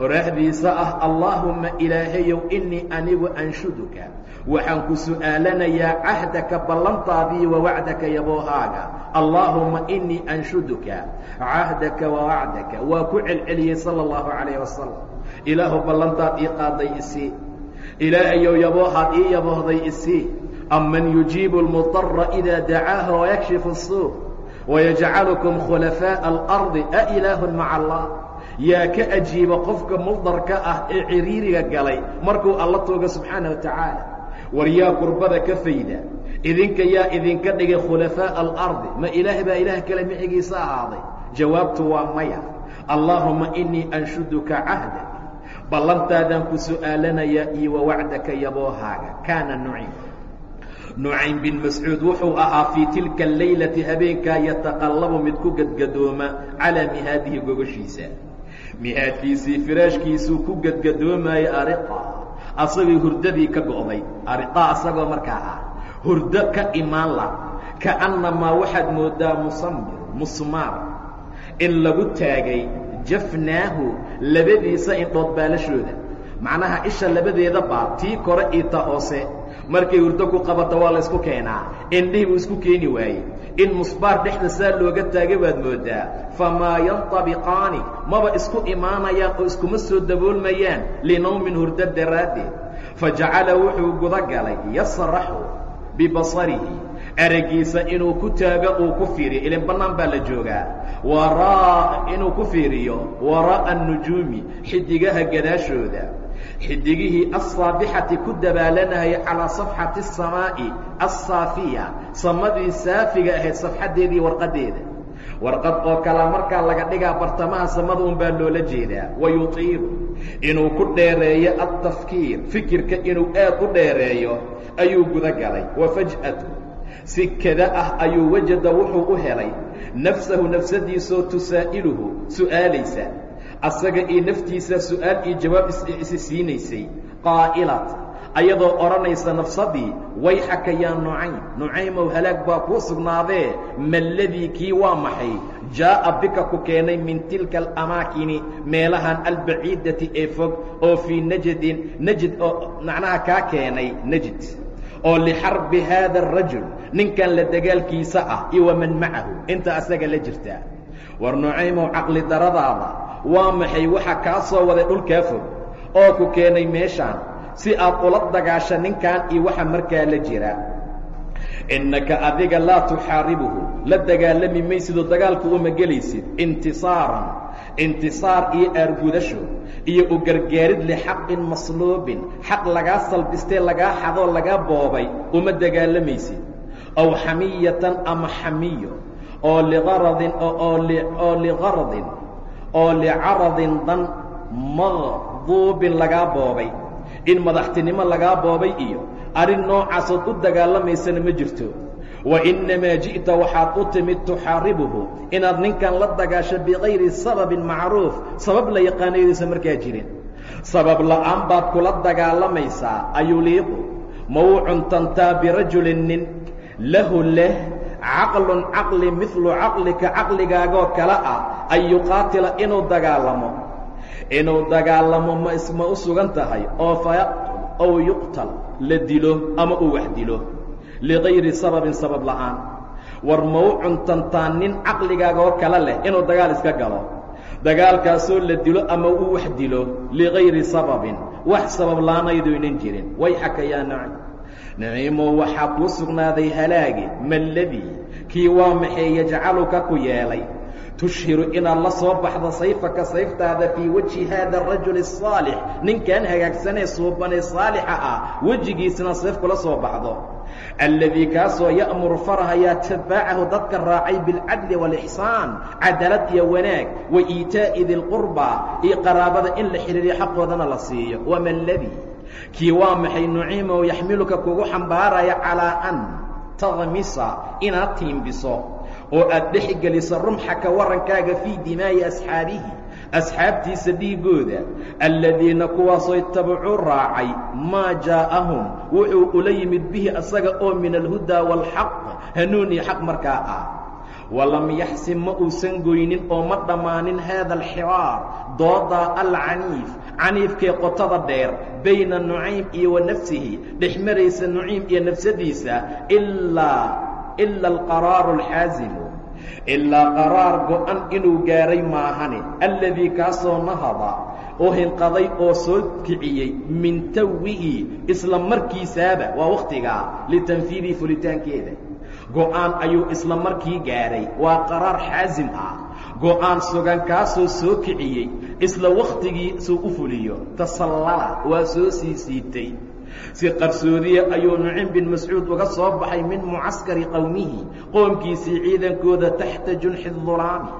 oraahdiisa ah allaahumma ilaahayow innii anigu anshuduka waxaan ku su'aalanayaa cahdaka ballantaadii wawacdaka yaboohaaga allaahumma inii anshuduka cahdaka wawacdaka waa ku celceliyey sala allahu calayh wasalam ilaahu ballantaad ii qaaday isii ilaahayow yaboohaad ii yaboohday isii aman yujiibu almudara idaa dacaaha wayakshifu asuu wayajcalukum khulafaaءa alardi a ilaahun maca allah. Yaa ka ajiiba qofka mudarka ah ee ciriiriga galay markuu alla tooga subxaanah wa tacaala war yaa kurbada ka fayda. Idinka yaa idinka dhigay khulafaaءa alardi. Ma ilaah baa ilaah kale micigiisa ahaaday jawaabtu waa maya. Allaahuma inii anshuduka cahdak ballantaadaan ku su'aalanayaa iyo wa wacdaka yaboohaaga kaana nuciim nucaym bin mascuud wuxuu ahaa fii tilka alaylati habeenkaa yataqallabu mid ku gadgadooma calaa mihaadihi gogoshiisa. Mihaadkiisii firaashkiisuu ku gadgadoomaayay ariqa asagoo hurdadii ka go'day. Ariqa asagoo markaa ah. Hurdo ka imaan la. Ka'annamaa waxaad mooddaa musamir musmaar. In lagu taagay jafnaahu labadiisa indhood baalashooda. Macnaha isha labadeeda baa tii kore iyo ta hoose. Markay hurdo ku qabato waa la ysku keenaa. Indhihii buu isku keeni waayey in musbaar dhexda saa looga taaga baad moodaa. Famaa yanطabiqaani maba isku imaanayaan oo iskuma soo daboolmayaan linowmin hurdo daraaddeed fajacala wuxuu guda galay yasraxu bibasarihi aragiisa inuu ku taago uu ku fiiriyo. Ilin bannaan baa la joogaa. Waraa inuu ku fiiriyo waraa'a nujuumi xidigaha gadaashooda xidigihii alsaabixati ku dabaalanaya calaa safxati asamaa'i assaafiya. Samadii saafiga ahayd safxaddeedii warqaddeeda. Warqad oo kala markaa laga dhigaa bartamaha samada un baa loola jeedaa. Wayutiiru inuu ku dheereeyo altafkiir fikirka inuu aad u dheereeyo ayuu guda galay wafaj'atu si kada ah ayuu wajada wuxuu u helay. Nafsahu nafsadiisoo tusaa'iluhu su'aalaysa asaga iyo naftiisa su'aal iyo jawaab isi siinaysay. Qaa'ilat. Ayadoo odhanaysa nafsadii wayxaka yaa nucaym nucaymow halaag baa kuu sugnaadee maladii kii waa maxay? Jaa'a bika ku keenay min tilka alamaakini meelahan albaciidati ee fog oo fii najadin najid oo macnaha kaa keenay najid oo lixarbi haada arajul ninkan la dagaalkiisa ah iyo waman macahu. Inta asaga la jirtaa. War nucaymow caqli daradaada waa maxay waxa kaa soo waday dhulkaa fog? Oo ku keenay meeshaan si aad ula dagaasha ninkan iyo waxa markaa la jira. Innaka adiga laa tuxaaribuhu la dagaalami maysidoo dagaalku uma gelaysid. Intisaaran intisaar iyo aargudasho iyo u gargaarid lixaqin masluubin xaq lagaa salbistee lagaa xadoo lagaa boobay uma dagaalamaysid aw xamiyatan ama xamiyo oo liqaradin oo liqaradin oo licaradin dan maqduubin lagaa boobay. In madaxtinimo lagaa boobay iyo arrin noocaasood u dagaalamaysana ma jirto. Wa innamaa ji'ta waxaad u timid tuxaaribuhu inaad ninkan la dagaasho bikayri sababin macruuf sabab la yaqaanaydiisa markaa jirin. Sabab la'aan baad kula dagaalamaysaa ayuliiqu ma uu cuntantaa birajulin nin lahu leh caqlun caqli midlu caqlika caqligaagoo kale ah an yuqaatila inuu dagaalamo. Inuu dagaalamo ma isma u sugan tahay oo fayaqtul ow yuqtal la dilo ama uu wax dilo. Ligayri sababin sabab la'aan. War ma u cuntantaa nin caqligaagoo kale leh inuu dagaal iska galo. Dagaalkaasoo la dilo ama uu wax dilo ligayri sababin wax sabab la'aanayduynan jirin. Wayxaka yaa nacim naciimow waxaa kuu sugnaaday halaage maladii kii waa maxee yajcaluka ku yeelay? Tushhiru inaad la soo baxdo sayfaka sayftaada fii wejhi haada arajuli asaalix ninkan hagaagsanee suubanee saalixa ah wejigiisina sayf kula soo baxdo. Alladii kaasoo ya'muru farahayaa tabbaacahu dadka raacay bilcadli waalixsaan cadaalad iyo wanaag wa iitaa'i dilqurbaa iyo qaraabada in la xidhiiriyo xaqoodana la siiyo. Wamalladii kii waa maxay nuciimow yaxmiluka kugu xambaaraya calaa an tadmisa inaad tiimbiso oo aad dhexgeliso rumxaka warankaaga fii dimaa'i asxaabihi asxaabtiisa dhiigooda alladiina kuwaasoo itabacuu raacay maa jaa'ahum wuxuu ula yimid bihi asaga oo min alhudaa waalxaq hanuun iyo xaq markaa ah. Walam yaxsin ma uusan goynin oo ma dhammaanin haada alxiwaar doodaa alcaniif caniifkee qotada dheer bayna nucaym iyo wa nafsihi dhex maraysa nuciim iyo nafsadiisa ilaa ila alqaraaru alxaasimu ilaa qaraar go-an inuu gaaray maahane alladii kaasoo nahada oo hinqaday oo soo kiciyey min tawihi isla markiisaaba waa wakhtigaa litanfiidii fulitaankeeda. Go'aan ayuu isla markii gaadhay waa qaraar xaasim ah go'aan sugan kaasoo soo kiciyey isla wakhtigii suu u fuliyo. Tasallala waa soo sii siitay. Si qarsoodiya ayuu nucim bin mascuud uga soo baxay min mucaskari qowmihi qoomkiisii ciidankooda taxta junxi dulaami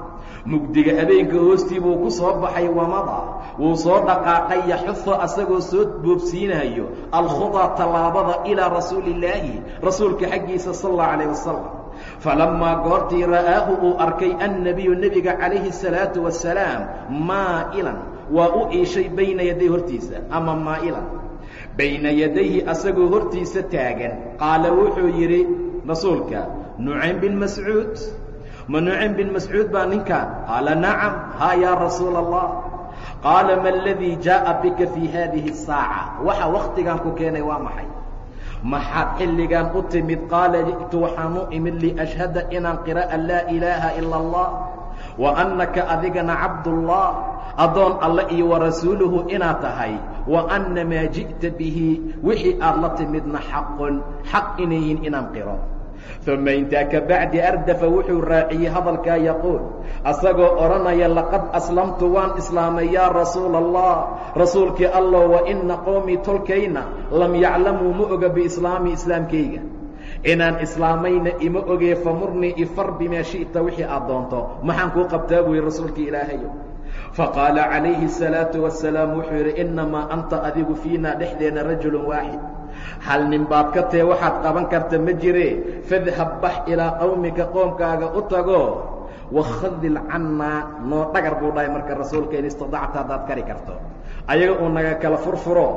mugdiga habeenka hoostii buu ku soo baxay wamada. Wuu soo dhaqaaqay yaxuho asagoo soo boobsiinayo alkhudaa tallaabada ilaa rasuuli illaahi rasuulka xaggiisa sal allahu calayh wasalam falammaa goortii ra'aahu uu arkay annebiyu nebiga calayhi الsalaatu wasalaam maa'ilan waa u iishay bayna yaday hortiisa ama maa'ilan bayna yadayhi asagoo hortiisa taagan qaala wuxuu yidhi rasuulka nucaym bin mascuud ma nucaym bin mascuud baa ninkan qaala nacam haa yaa rasuula allah qaala ma aladii jaa'a bika fii haadihi الsaaca waxa wakhtigan ku keenay waa maxay maxaad xilligan u timid qaala ji'tu waxaan u imid liashhada inaan qira an laa ilaaha ila allah wa annaka adigana cabdullah addoon alle iyo warasuuluhu inaad tahay wa anna maa ji'ta bihi wixii aad la timidna xaqun xaq inayin inaan qiro uma intaa ka bacdi ardafa wuxuu raaciyey hadalkaa yaquul asagoo odhanaya laqad aslamtu waan islaamay yaa rasuula allah rasuulkii allow wa ina qowmii tolkayna lam yaclamuu ma oga biislaami islaamkayga inaan islaamayna ima ogee famurnii ifar bimaa shi'ta wixii aad doonto maxaan kuu qabtaa buu yihi rasuulka ilaahayo faqaala calayhi الsalaaةu wasalaam wuxuu yidhi inamaa anta adigu fiina dhexdeena rajulu waaxid hal nin baad ka tee waxaad qaban karta ma jire. Fadhab bax ilaa qowmika qoomkaaga u tago. Wakhadil cannaa noo dhagar buu dhahay marka rasuulka in istidacta haddaad kari karto. Ayaga uu naga kala furfuro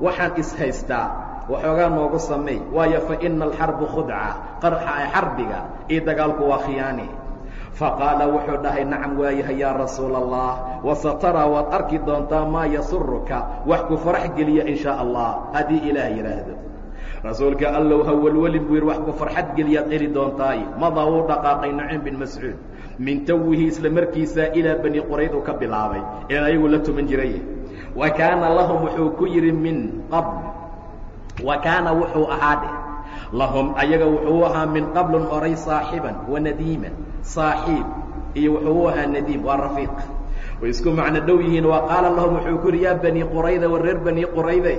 waxaan is-haystaa waxoogaa noogu samey waayo fa ina alxarbu khudca xarbiga iyo dagaalku waa khiyaani. Faqaala wuxuu dhahay nacam waayahay yaa rasuula allah wasataraa waad arki doontaa maa yasuruka wax ku farax geliya in shaa allah. Haddii ilaah yidhaahdo rasuulka allow hawalwelin buu yidhi wax ku farxad geliyaad heli doontaay. Madaa wuu dhaqaaqay nuciim bin mascuud. Min tawihi isla markiisaa ilaa bani qurayd uu ka bilaabay. Ilan ayagu la tuman jiray. Wa kaana lahum wuxuu ku yidhi min qabl. Wa kaana wuxuu ahaa lahum ayaga wuxuu ahaa min qablun horay saaxiban wa nadiiman. Saaxiib. Iyo wuxuu u ahaa nadiim waa rafiiq. Way isku macno dhow yihiin. Wa qaala lahum wuxuu ku yidhi yaa bani qurayda wa reer bani qurayde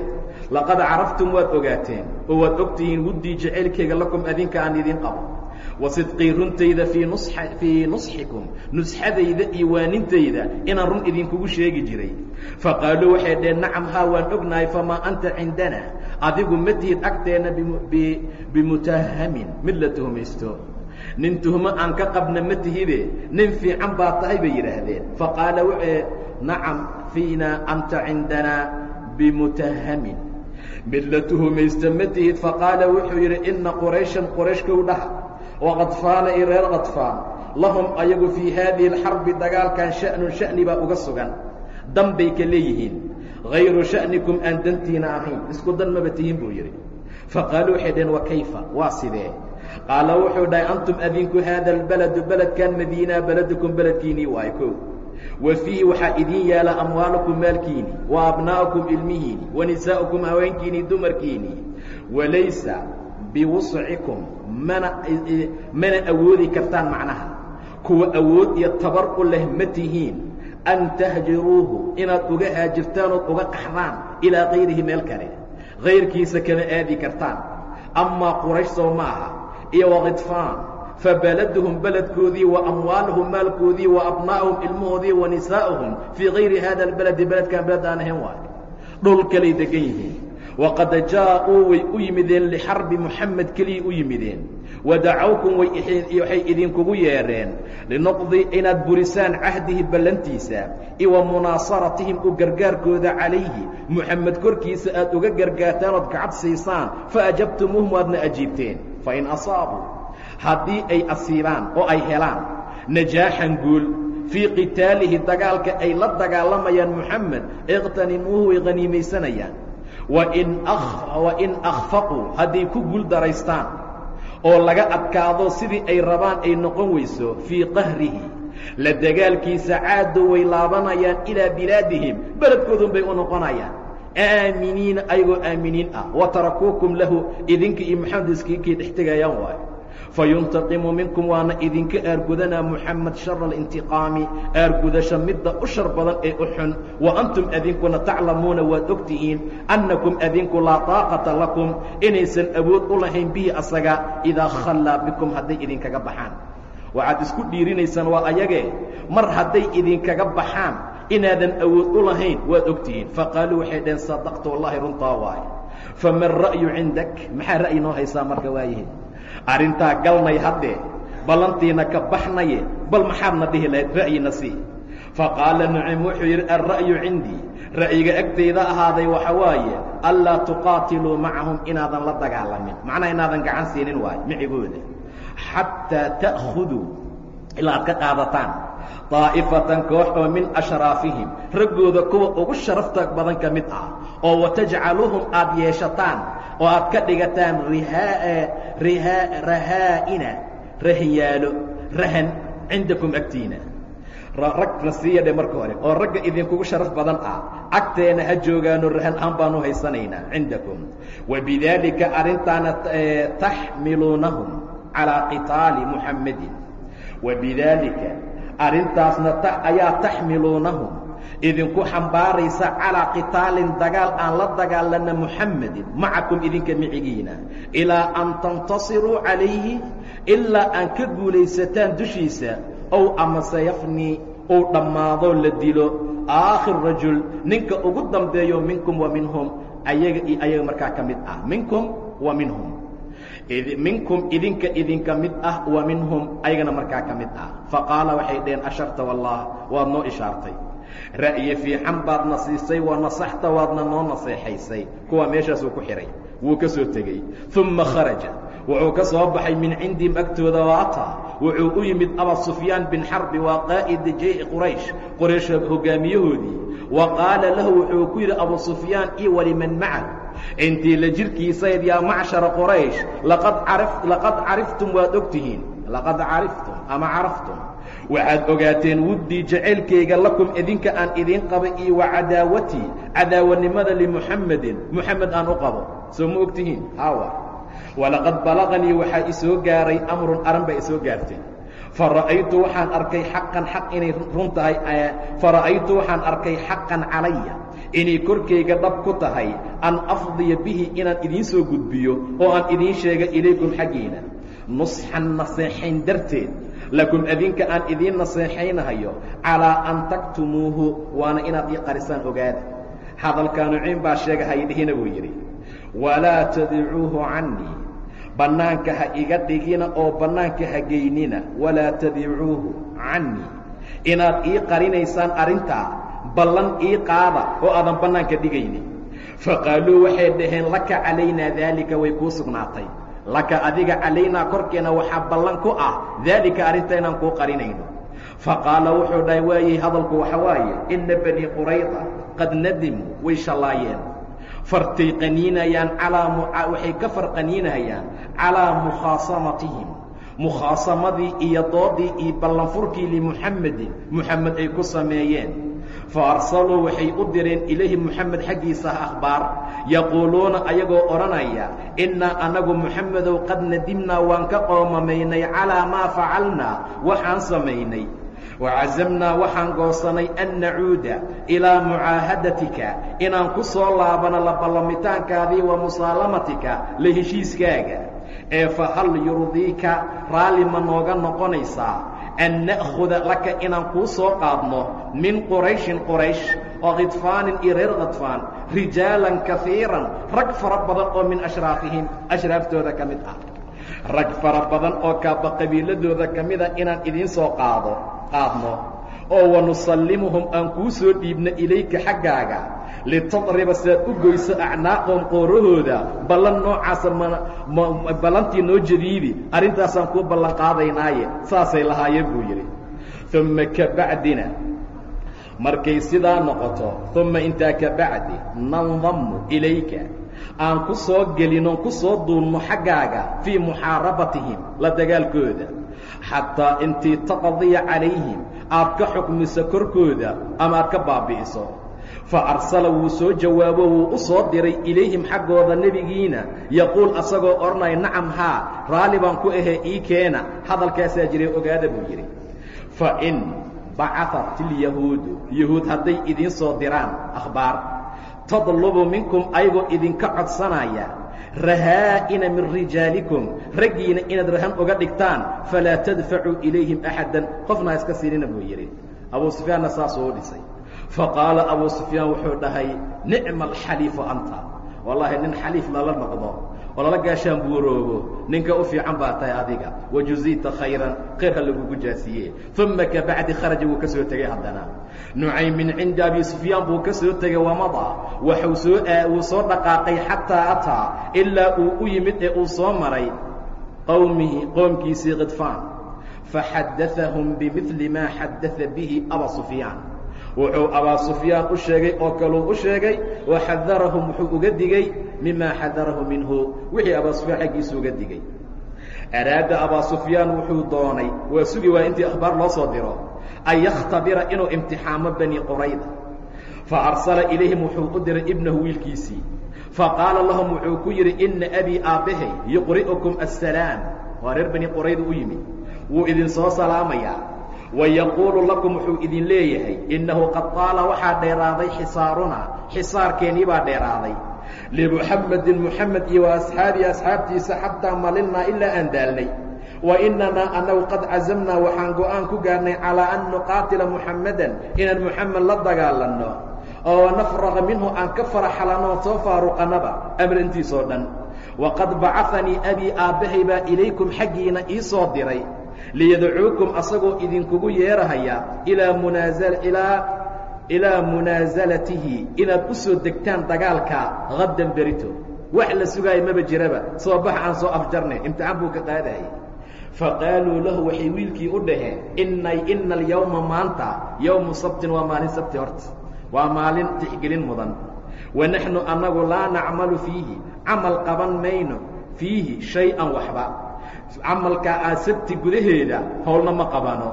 laqad caraftum waad ogaateen oo waad og tihiin wuddii jacaylkayga lakum adinka aan idin qabo wa sidqii runtayda fii nus fii nusxikum nusxadayda iyo waanintayda inaan run idinkugu sheegi jiray faqaaluu waxay dheheen nacam haa waan ognahay famaa anta cindana adigu ma tihid agteenna bimutahamin mid la tuhmaysto nin tuhmo aan ka qabna ma tihide nin fiican baa tahay bay yidhaahdeen faqaala wuxuu nacam fiina anta cindanaa bimutahamin mid la tuhumaysta ma tihid faqaala wuxuu yidhi ina qurayshan qorayshkow dhaha wa kadfaana iyo reer kadfaan lahum ayagu fii haadihi alxarbi dagaalkan sha'nun sha'ni baa uga sugan dan bay ka leeyihiin hayru sha'nikum aan dantiina ahayn isku dan maba tihiin buu yidhi. Faqaaluu waxay dhaheen wa kayfa? Waa sidee? Qaala wuxuu dhahay antum adinku haada albaladu beledkan madiinaa beladukum beledkiinii waayo kow wa fiihi waxaa idiin yaalla amwaalukum maalkiini wa abnaa'ukum ilmihiini wa nisaa'ukum haweenkiinii dumarkiinii walaysa biwuscikum mana mana awoodi kartaan macnaha. Kuwa awood iyo tabar u leh ma tihiin. An tahjiruuhu inaad uga haajirtaan ood uga qaxdaan ilaa kayrihi meel kale. Kayrkiisa kama aadi kartaan. Amaa quraysh sow ma aha iyo wakidfaan fabaladuhum beledkoodii wa amwaaluhum maalkoodii wa abnaa'uhum ilmahoodii wa nisaa'uhum fii kayri hada albaladi beledkaan beled aan ahayn waayo dhul kalay degan yihiin waqad jaaءuu way u yimideen lixarbi moxamed keliyay u yimideen wadacawkum waxay idinkugu yeedheen linuqdi inaad burisaan cahdihi ballantiisa iyo wa munaasaratihim u gargaarkooda calayhi moxamed korkiisa aad uga gargaartaan ood gacad siisaan faajabtumuuhum waadna ajiibteen fain asaabuu haddii ay asiibaan oo ay helaan najaaxan guul. Fii qitaalihi dagaalka ay la dagaalamayaan moxamed iqtanimuuhu way haniimaysanayaan wain akhfaquu hadday ku guul daraystaan oo laga adkaado sidii ay rabaan ay noqon weyso fii qahrihi. La dagaalkiisa caado way laabanayaan ilaa bilaadihim beledkoodun bay u noqonayaan. Aaminiina ayagoo aaminiin ah. Wa tarakuukum lahu idinka iyo moxamed iskiikii dhex tegayaan waayo fayuntaqimu minkum waana idinka aargudanaa moxamed shara alintiqaami aargudasho midda u shar badan ee u xun wa antum adinkuna taclamuuna waad og tihiin annakum adinku laa taaqata lakum inaysan awood u lahayn bihi asaga idaa khallaa bikum hadday idinkaga baxaan waxaad isku dhiirinaysaan waa ayagee mar hadday idinkaga baxaan inaadan awood u lahayn waad og tihiin faqaaluu waxay dhaheen sadaqta wallaahi runtaa waaye fama ra'yu cindak maxaa ra'yi noo haysaa marka waayihi arrintaa galnay haddee ballantiina ka baxnaye bal maxaadna dhihi lahayd ra'yina sii faqaala nucim wuxuu yidhi alra'yu cindii ra'yiga agtayda ahaaday waxa waaye anlaa tuqaatiluu macahum inaadan la dagaalamin. Macnaha inaadan gacan siinin waayo micigooda. Xataa ta'khuduu. Ilaa aad ka qaadataan. Daa'ifatan koox oo min ashraafihim raggooda kuwa ugu sharafta badan ka mid ah oo watajcaluuhum aad yeeshataan oo aad ka dhigataan rahaa'ina rahiyaalo rahan cindakum agtiina. Rag na siiya dhe marka hore oo ragga idinkugu sharaf badan ah agteena ha joogaano rahan ahaan baanu haysanaynaa cindakum. Wabidaalika arrintaana taxmiluunahum calaa qitaali muxammadin wabidaalika arrintaasna ayaa taxmiluunahum idinku xambaaraysa calaa qitaalin dagaal aan la dagaalana muxammadin macakum idinka micigiina. Ilaa an tantasiruu calayhi ilaa aan ka guulaysataan dushiisa ow amase yafni uu dhammaadoo la dilo. Aakhir rajul ninka ugu dambeeyo minkum wa minhum ayaga iyo ayaga markaa ka mid ah. Minkum wa minhum. Minkum idinka idinka mid ah wa minhum ayagana markaa ka mid ah. Faqaala waxay dhaheen asharta wallah waad noo ishaartay ra'yi fiican baadna siisay wa nasaxta waadna noo naseexaysay kuwa meeshaasuu ku xidhay wuu ka soo tegey. Uma kharaja wuxuu ka soo baxay min cindihim agtooda waata wuxuu u yimid aba sufyaan bin xarbi waa qaa'ida jey quraysh. Qoraysh hogaamiyahoodii. Wa qaala lahu wuxuu ku yidhi abu sufyaan io waliman macahu intii la jirkiisayd yaa macshara quraysh laqad cariftum waad og tihiin laqad cariftum ama caraftum waxaad ogaateen wuddii jacaylkayga lakum idinka aan idiin qaba iyo wa cadaawatii cadaawanimada limuxamedin muxamed aan u qabo. Soo ma og tihiin hawa walaqad balaqanii waxaa isoo gaaray amrun aran baa isoo gaartay. Fara'aytu waxaan arkay xaqan xaq inay run tahay fara'aytu waxaan arkay xaqan calaya. Inay korkayga dhab ku tahay an afdiya bihi inaan idiin soo gudbiyo oo aan idiin sheega ilaykum xaggiina. Nusxan naseexayn darteed lakum adinka aan idiin naseexaynahayo calaa an taktumuuhu waana inaad ii qarisaan ogaada hadalkaanu ciin baa sheega haydhihina buu yidhi. Walaa tadicuuhu cannii bannaanka ha iga dhigina oo bannaanka ha geynina walaa tadicuuhu cannii. Inaad ii qarinaysaan arrintaa ballan ii qaada oo aadan bannaanka dhigaynin. Faqaaluu waxay dhaheen laka calaynaa daalika way kuu sugnaatay laka adiga calaynaa korkeena waxaa ballan ku ah. Daalika arrinta inaan kuu qarinayno. Faqaala wuxuu dhahay waayey hadalku waxa waaye inna banii qurayda qad nadimuu way shallaayeen. Fartay qaniinayaan calaa waxay ka farqaniinayaan calaa mukhaasamatihim. Mukhaasamadii iyo doodii iyo ballanfurkii limuxamedin muxamed ay ku sameeyeen fa arsaluu waxay u direen ilayhi moxamed xaggiisa akhbaar yaquuluuna ayagoo odhanaya innaa anagu moxamedow qad nadimnaa waan ka qoomamaynay calaa maa facalnaa waxaan samaynay. Wacazamnaa waxaan goosanay an nacuuda ilaa mucaahadatika inaan ku soo laabano la ballamitaankaadii wa musaalamatika la heshiiskaaga. Ee fa hal yurdiika raalli ma nooga noqonaysaa an na'khuda laka inaan kuu soo qaadno min qurayshin quraysh oo khidfaanin iyo reer khadfaan rijaalan kaiiran rag fara badan oo min ashraafihim ashraaftooda ka mid ah rag fara badan oo kaaba qabiiladooda ka mida inaan idiin soo qaado qaadno oo wanusallimuhum aan kuu soo dhiibno ilayka xaggaaga litadriba siaad u goyso acnaaqahum qoorahooda ballan noocaasa ballantii noo jadiidi arrintaasaan kuu ballan qaadaynaaye saasay lahaayeen buu yidhi uma kabacdina markay sidaa noqoto uma intaa kabacdi nandamu ilayka aan ku soo gelino ku soo duulno xaggaaga fii muxaarabatihim la dagaalkooda xataa intii taqdiya calayhim aad ka xukmiso korkooda ama aad ka baabi'iso fa arsala wuu soo jawaabo wuu u soo diray ilayhim xaggooda nebigiina. Yaquul asagoo odhanaya nacam haa raalli baan ku ahee ii keena. Hadalkaasaa jiray ogaada buu yidhi. Fa in bacatat ilyahuudu yahuud hadday idiin soo diraan akhbaar tadlubu minkum ayagoo idinka codsanaya rahaa'ina min rijaalikum raggiina inaad rahan uga dhigtaan falaa tadfacuu ilayhim axadan qofna iska siinina buu yidhi. Abuu sufyaanna saasuu u dhisay faqaala abuu sufyaan wuxuu dhahay nicma alxaliifu anta wallaahi nin xaliif lala noqdo oo lala gaashaan buuroobo ninka u fiican baa tahay adiga wajuziita khayran khayr ha lagugu jaasiiye uma kabacdi kharaja wuu ka soo tegey haddana nucaym min cindi abi sufyaan buu ka soo tegey wamada waxuu soo wuu soo dhaqaaqay xataa ataa ilaa uu u yimid ee uu soo maray qowmihi qoomkiisii khidfaan faxadaahum bimili maa xadaa bihi aba sufyaan wuxuu abaa sufyaan u sheegay oo kaluu u sheegay wa xadarahum uga digay mima xadarahu minhu. Wixii abaa sufyaan xaggiisa uga digay. Araada abaa sufyaan wuxuu doonay waa sugi waaya intii akhbaar loo soo diro an yakhtabira inuu imtixaamo bani qurayda. Fa arsala ilayhim wuxuu u diray ibnahu wiilkiisii. Faqaala lahum wuxuu ku yidhi ina abii aabbahay yuqri'ukum assalaam. Waa reer bani qurayda u yimid. Wuu idin soo salaamayaa wa yaquulu lakum wuxuu idin leeyahay innahu qad taala waxaa dheeraaday xisaarunaa xisaarkeennii baa dheeraaday limuxamedin muxamed iyo wa asxaabii asxaabtiisa xataa malinaa ilaa aan daalnay wa inanaa annagu qad cazamnaa waxaan go'aan ku gaarnay calaa an nuqaatila muxammedan inaan muxamed la dagaalanno oo wanafraqa minhu aan ka faraxalanoo soo faaruqanaba amar intiisoo dhan waqad bacahanii abii aabbahay baa ilaykum xaggiina ii soo diray liyadcuukum asagoo idinkugu yeerahaya ilaa munaasal ilaa ilaa munaasalatihi inaad u soo degtaan dagaalka haddan berito. Wax la sugaayo maba jiraba soo bax aan soo afjarnay imtixaan buu ka qaadayay. Faqaaluu lahu waxay wiilkii u dhaheen ina ina alyawma maanta yowmu sabtin waa maalin sabti horta. Waa maalin tixgelin mudan. Wanaxnu annagu laa nacmalu fiihi. Camal qaban mayno fiihi shay-an waxba camalkaa aa sabti gudaheeda howlna ma qabano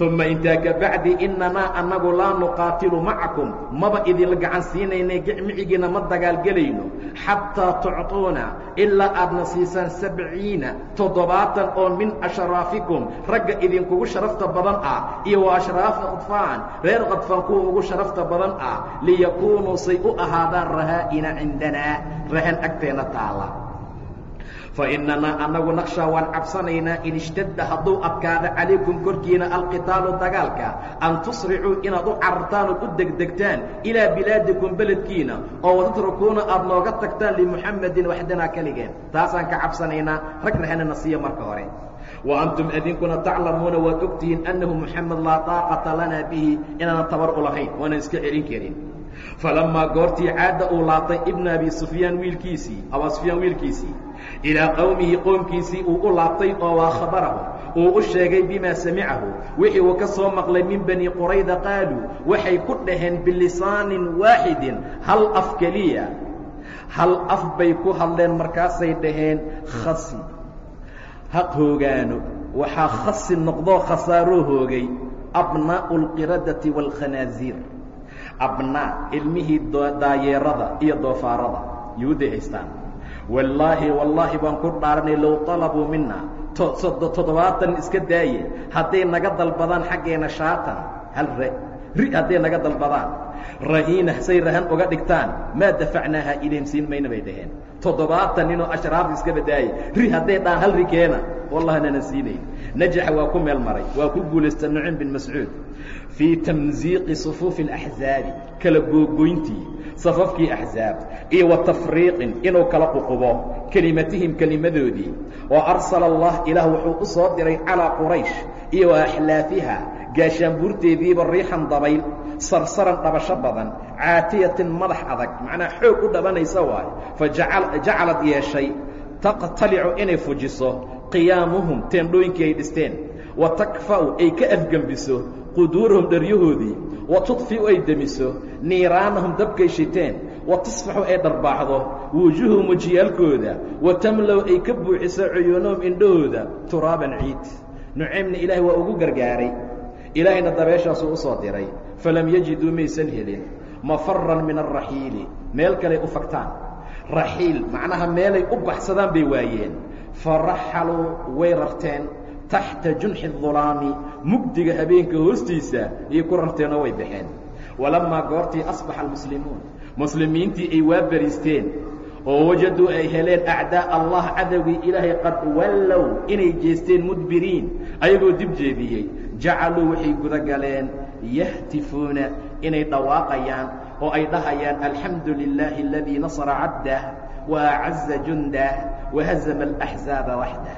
uma intaa kabacdi inanaa annagu laa nuqaatilu macakum maba idinla gacan siinaynay micigiina ma dagaalgelayno. Xataa tucطuuna ilaa aadna siisaan sabciina toddobaatan oo min ashraafikum ragga idinkugu sharafta badan ah iyo wa ashraafi khadfaan reer khadfaan kuwa ugu sharafta badan ah liyakuunuu say u ahaadaan rahaa'ina cindanaa rahan agteena taala fainanaa annagu naqshaa waan cabsanaynaa in ishtadda hadduu adkaado calaykum korkiina alqitaalu dagaalka an tusricuu inaad u carartaan ood u degdegtaan ilaa bilaadikum beledkiina oo watatrukuuna aad nooga tagtaan limuxamedin waxdanaa keligeen taasaan ka cabsanaynaa rag rahanana siiya marka hore wa antum adinkuna taclamuuna waad ogtihiin annahu muxamed laa taaqata lanaa bihi inaanan tabar u lahayn waanan iska celin karin falamaa goortii caadda uu laabtay ibna abi sufyaan wiilkiisii abaa sufyaan wiilkiisii ilaa qowmihi qoomkiisii uu u laabtay oo waa khabarahu uu u sheegay bimaa samicahu. Wixii uu ka soo maqlay min bani qurayda qaaluu waxay ku dhaheen bilisaanin waaxidin hal af keliya. Hal af bay ku hadleen markaasay dhaheen khasi. Haq hoogaano waxaa khasi noqdoo khasaaroo hoogay. Abnaa'u alqiradati waalkhanaasiir abnaa ilmihii daayeerada iyo doofaarada. Yuhuudday haystaan wallaahi wallaahi baan ku dhaaranay low talabuu mina toddobaatan iska daaye. Hadday naga dalbadaan xaggeena shaatan hal re ri hadday naga dalbadaan. Rahiina say rahan uga dhigtaan. Maa dafacnaaha ilayhim siin mayna bay dhaheen. Toddobaatan ninoo ashraafta iska badaaye ri hadday dhaan hal ri keena wallahi nana siinayn. Najaxa waa ku meel maray waa ku guulaysta nucim bin mascuud fii tamsiiqi sufuufi اlaxzaabi kala googoyntii safafkii axzaab iyo wa tafriiqin inuu kala ququbo kelimatihim kelimadoodii wa arsala allah ilaah wuxuu u soo diray calaa quraysh iyo wa axlaafiha gaashaanbuurteediiba riixan dabayl sarsaran dhabasho badan caatiyatin madax adag macnaa xoog u dhabanaysa waayo fa jacalad yeeshay taqtalicu inay fujiso qiyaamuhum teendhooyinkii ay dhisteen. Wa takfa'u ay ka afgembiso quduurahum dharyahoodii wa tudfi'u ay demiso niiraanahum dabkay shiteen wa tasfaxu ay dharbaaxdo wujuuhum wejiyaalkooda wa tamlow ay ka buuxiso cuyuunahum indhahooda turaaban ciid. Nucaymna ilaahay waa ugu gargaaray. Ilaahayna dabeeshaasuu u soo diray. Falam yajiduu maysan helin. Mafaran min alraxiili meel kaley u fagtaan. Raxiil macnaha meelay u baxsadaan bay waayeen. Faraxaluu way rarteen taxta junxi dulaami mugdiga habeenka hoostiisa iyo ku rarteena way baxeen. Walamaa goortii asbaxa almuslimuun muslimiintii ay waa beristeen oo wajaduu ay heleen acdaa allah cadowgii ilaahay qad wallow inay jeesteen mudbiriin ayagoo dib jeediyey. Jacaluu waxay gudagaleen yahtifuuna inay dhawaaqayaan oo ay dhahayaan alxamdu lilaahi aladii nasara cabdah wa acaza jundah wahazama alaxzaaba waxdah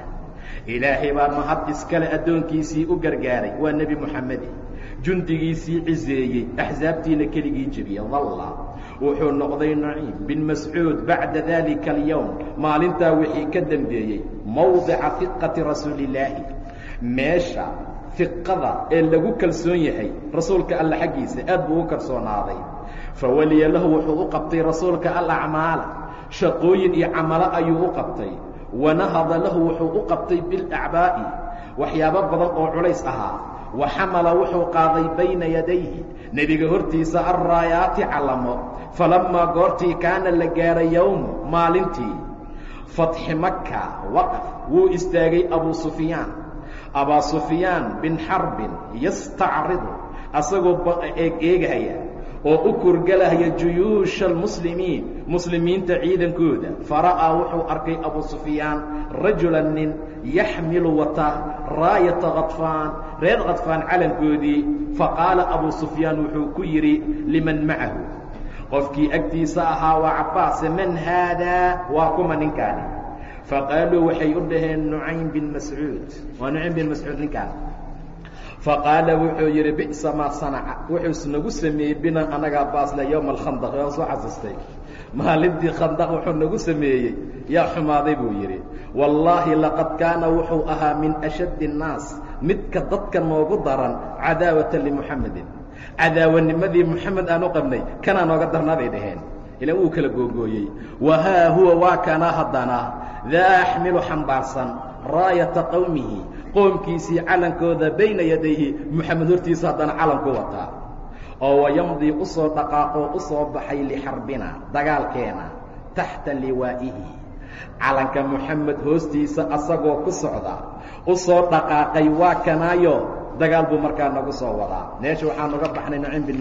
ilaahay baa mahad iskale addoonkiisii u gargaaray. Waa nebi moxamedi jundigiisii ciseeyey. Axsaabtiina keligii jebiye dalla wuxuu noqday naciim bin mascuud bacda dalika alyowm maalintaa wixii ka dembeeyey mowdica hiqati rasuulillaahi. Meesha fiqada ee lagu kalsoon yahay rasuulka alla xaggiisa aad buu u kalsoonaaday. Fawaliya lahu wuxuu u qabtay rasuulka alacmaala. Shaqooyin iyo camalo ayuu u qabtay wanahada lahu wuxuu u qabtay bilacbaa'i waxyaabo badan oo culays ahaa wa xamala wuxuu qaaday bayna yadayhi nebiga hortiisa alraayaati calamo falammaa goortii kaana la gaaray yowmu maalintii fatxi maka waqaf wuu istaagay abuu sufyaan abaa sufyaan bin xarbin yastacridu asagoo eegaya oo u kurgalahaya juyuusha almuslimiin muslimiinta ciidankooda. Fara'aa wuxuu arkay abuu sufyaan rajulan nin yaxmilu wata raayata khadfaan reer khadfaan calankoodii faqaala abuu sufyaan wuxuu ku yidhi liman macahu? Qofkii agtiisa ahaa waa cabbaase man haadaa waa kuma ninkaani. Faqaaluu waxay u dhaheen nucaym bin mascuud. Waa nucaym bin mascuud ninkaan faqaala wuxuu yidhi bi'sa maa sanaca wuxuu nagu sameeyey bina anagaa baasle yowma alkhandaq waan soo xasuustay maalintii khandaq wuxuu nagu sameeyey yaa xumaaday buu yidhi wallaahi laqad kaana wuxuu ahaa min ashaddi الnaas midka dadka noogu daran cadaawata limuxamedin cadaawanimadii moxamed aan u qabnay kanaa nooga darnaaday dhaheen ilaan wuu kala googooyey wahaa huwa waa kanaa haddana daa axmilu xambaarsan raayata qowmihi qoomkiisii calankooda bayna yadayhi moxamed hortiisa haddana calanku wataa oo wayamdii u soo dhaqaaqoo u soo baxay lixarbina dagaalkeena taxta liwaa'ihi. Calanka moxamed hoostiisa asagoo ku socda u soo dhaqaaqay waa kanaayo. Dagaal buu markaa nagu soo wadaa. Meesha waxaa noga baxnay nuciim bin